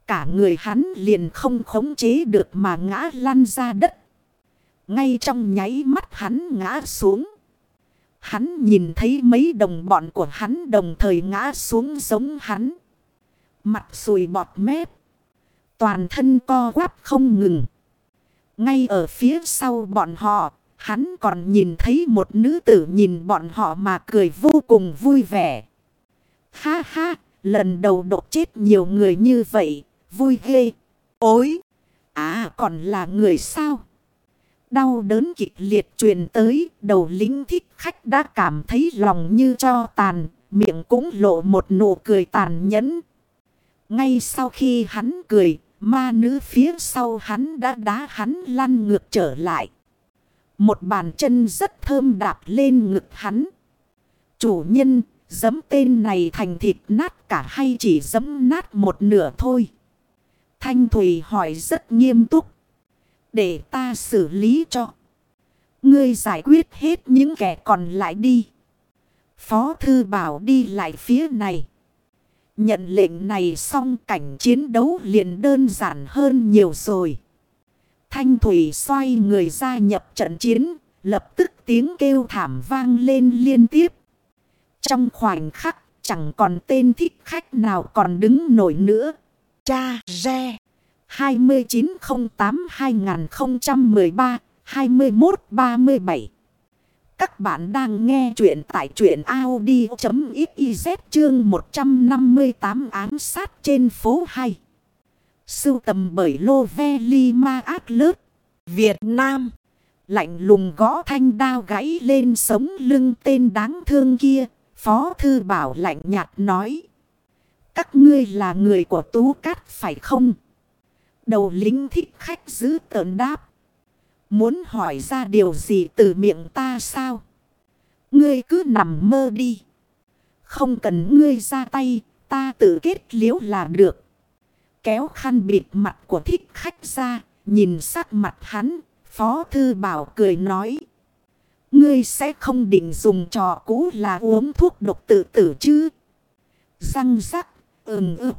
Cả người hắn liền không khống chế được mà ngã lăn ra đất. Ngay trong nháy mắt hắn ngã xuống. Hắn nhìn thấy mấy đồng bọn của hắn đồng thời ngã xuống giống hắn. Mặt sùi bọt mép. Toàn thân co quắp không ngừng. Ngay ở phía sau bọn họ, hắn còn nhìn thấy một nữ tử nhìn bọn họ mà cười vô cùng vui vẻ. Ha ha, lần đầu đột chết nhiều người như vậy, vui ghê. Ôi, à còn là người sao? Đau đớn kịch liệt truyền tới, đầu lính thích khách đã cảm thấy lòng như cho tàn, miệng cũng lộ một nụ cười tàn nhẫn. Ngay sau khi hắn cười, ma nữ phía sau hắn đã đá hắn lăn ngược trở lại. Một bàn chân rất thơm đạp lên ngực hắn. Chủ nhân, giấm tên này thành thịt nát cả hay chỉ giấm nát một nửa thôi? Thanh Thùy hỏi rất nghiêm túc. Để ta xử lý cho. Ngươi giải quyết hết những kẻ còn lại đi. Phó thư bảo đi lại phía này. Nhận lệnh này xong cảnh chiến đấu liền đơn giản hơn nhiều rồi. Thanh Thủy xoay người ra nhập trận chiến, lập tức tiếng kêu thảm vang lên liên tiếp. Trong khoảnh khắc, chẳng còn tên thích khách nào còn đứng nổi nữa. Cha Re 2908-2013-2137 Các bạn đang nghe chuyện tại chuyện Audi.xyz chương 158 ám sát trên phố 2. Sưu tầm bởi Lô Ve Ma ác Lớt, Việt Nam. Lạnh lùng gõ thanh đao gãy lên sống lưng tên đáng thương kia. Phó Thư Bảo lạnh nhạt nói. Các ngươi là người của Tú Cát phải không? Đầu lính thích khách giữ tợn đáp. Muốn hỏi ra điều gì từ miệng ta sao? Ngươi cứ nằm mơ đi. Không cần ngươi ra tay, ta tự kết liễu là được. Kéo khăn bịt mặt của thích khách ra, nhìn sắc mặt hắn, Phó Thư Bảo cười nói. Ngươi sẽ không định dùng trò cũ là uống thuốc độc tự tử chứ? Răng rắc, ừm ức.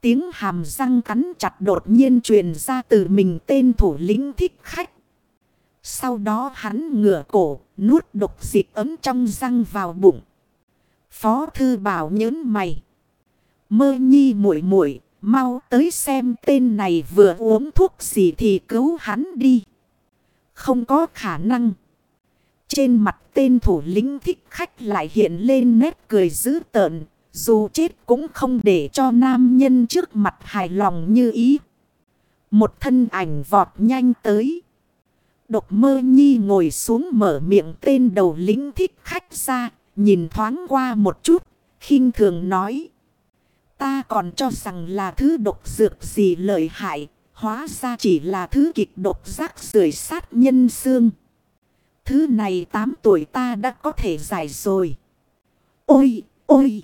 Tiếng hàm răng cắn chặt đột nhiên truyền ra từ mình tên thủ lĩnh thích khách. Sau đó hắn ngửa cổ, nuốt độc dịch ấm trong răng vào bụng. Phó thư bảo nhớn mày. Mơ nhi muội muội mau tới xem tên này vừa uống thuốc gì thì cứu hắn đi. Không có khả năng. Trên mặt tên thủ lĩnh thích khách lại hiện lên nét cười dữ tợn. Dù chết cũng không để cho nam nhân trước mặt hài lòng như ý. Một thân ảnh vọt nhanh tới. Độc mơ nhi ngồi xuống mở miệng tên đầu lính thích khách ra. Nhìn thoáng qua một chút. khinh thường nói. Ta còn cho rằng là thứ độc dược gì lợi hại. Hóa ra chỉ là thứ kịch độc rác rưởi sát nhân xương. Thứ này 8 tuổi ta đã có thể giải rồi. Ôi, ôi!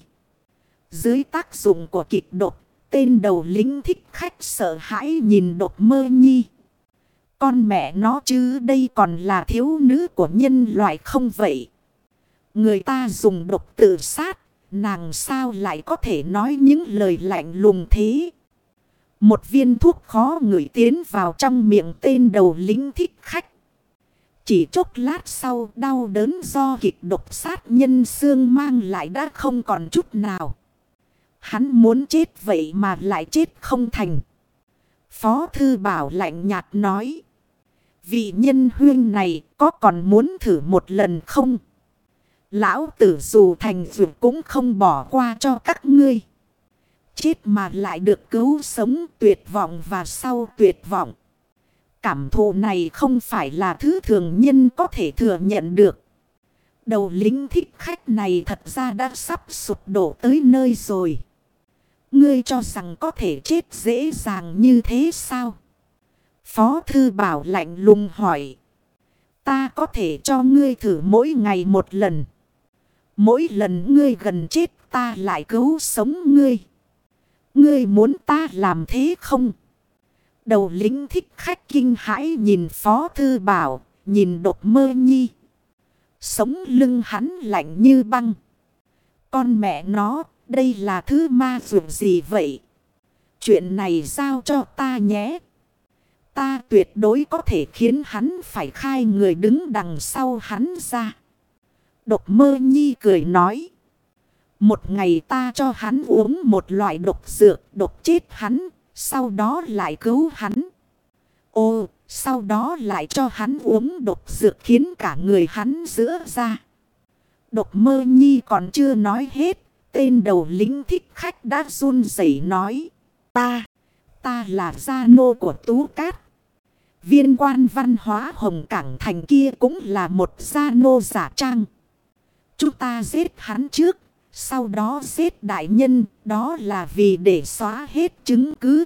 Dưới tác dụng của kịch độc, tên đầu lính thích khách sợ hãi nhìn độc mơ nhi. Con mẹ nó chứ đây còn là thiếu nữ của nhân loại không vậy? Người ta dùng độc tự sát, nàng sao lại có thể nói những lời lạnh lùng thế? Một viên thuốc khó ngửi tiến vào trong miệng tên đầu lính thích khách. Chỉ chốc lát sau đau đớn do kịch độc sát nhân xương mang lại đã không còn chút nào. Hắn muốn chết vậy mà lại chết không thành. Phó thư bảo lạnh nhạt nói. Vị nhân huyên này có còn muốn thử một lần không? Lão tử dù thành dù cũng không bỏ qua cho các ngươi. Chết mà lại được cứu sống tuyệt vọng và sau tuyệt vọng. Cảm thụ này không phải là thứ thường nhân có thể thừa nhận được. Đầu lính thích khách này thật ra đã sắp sụp đổ tới nơi rồi. Ngươi cho rằng có thể chết dễ dàng như thế sao? Phó thư bảo lạnh lùng hỏi. Ta có thể cho ngươi thử mỗi ngày một lần. Mỗi lần ngươi gần chết ta lại cứu sống ngươi. Ngươi muốn ta làm thế không? Đầu lính thích khách kinh hãi nhìn Phó Thư Bảo, nhìn đột mơ nhi. Sống lưng hắn lạnh như băng. Con mẹ nó, đây là thứ ma dụng gì vậy? Chuyện này giao cho ta nhé. Ta tuyệt đối có thể khiến hắn phải khai người đứng đằng sau hắn ra. Độc mơ nhi cười nói. Một ngày ta cho hắn uống một loại độc dược, độc chết hắn. Sau đó lại cứu hắn. Ô, Sau đó lại cho hắn uống độc dược khiến cả người hắn giữa ra. Độc mơ nhi còn chưa nói hết. Tên đầu lính thích khách đã run rẩy nói. Ta, ta là gia nô của Tú Cát. Viên quan văn hóa Hồng Cảng Thành kia cũng là một gia nô giả trang. Chúng ta giết hắn trước, sau đó giết đại nhân, đó là vì để xóa hết chứng cứ,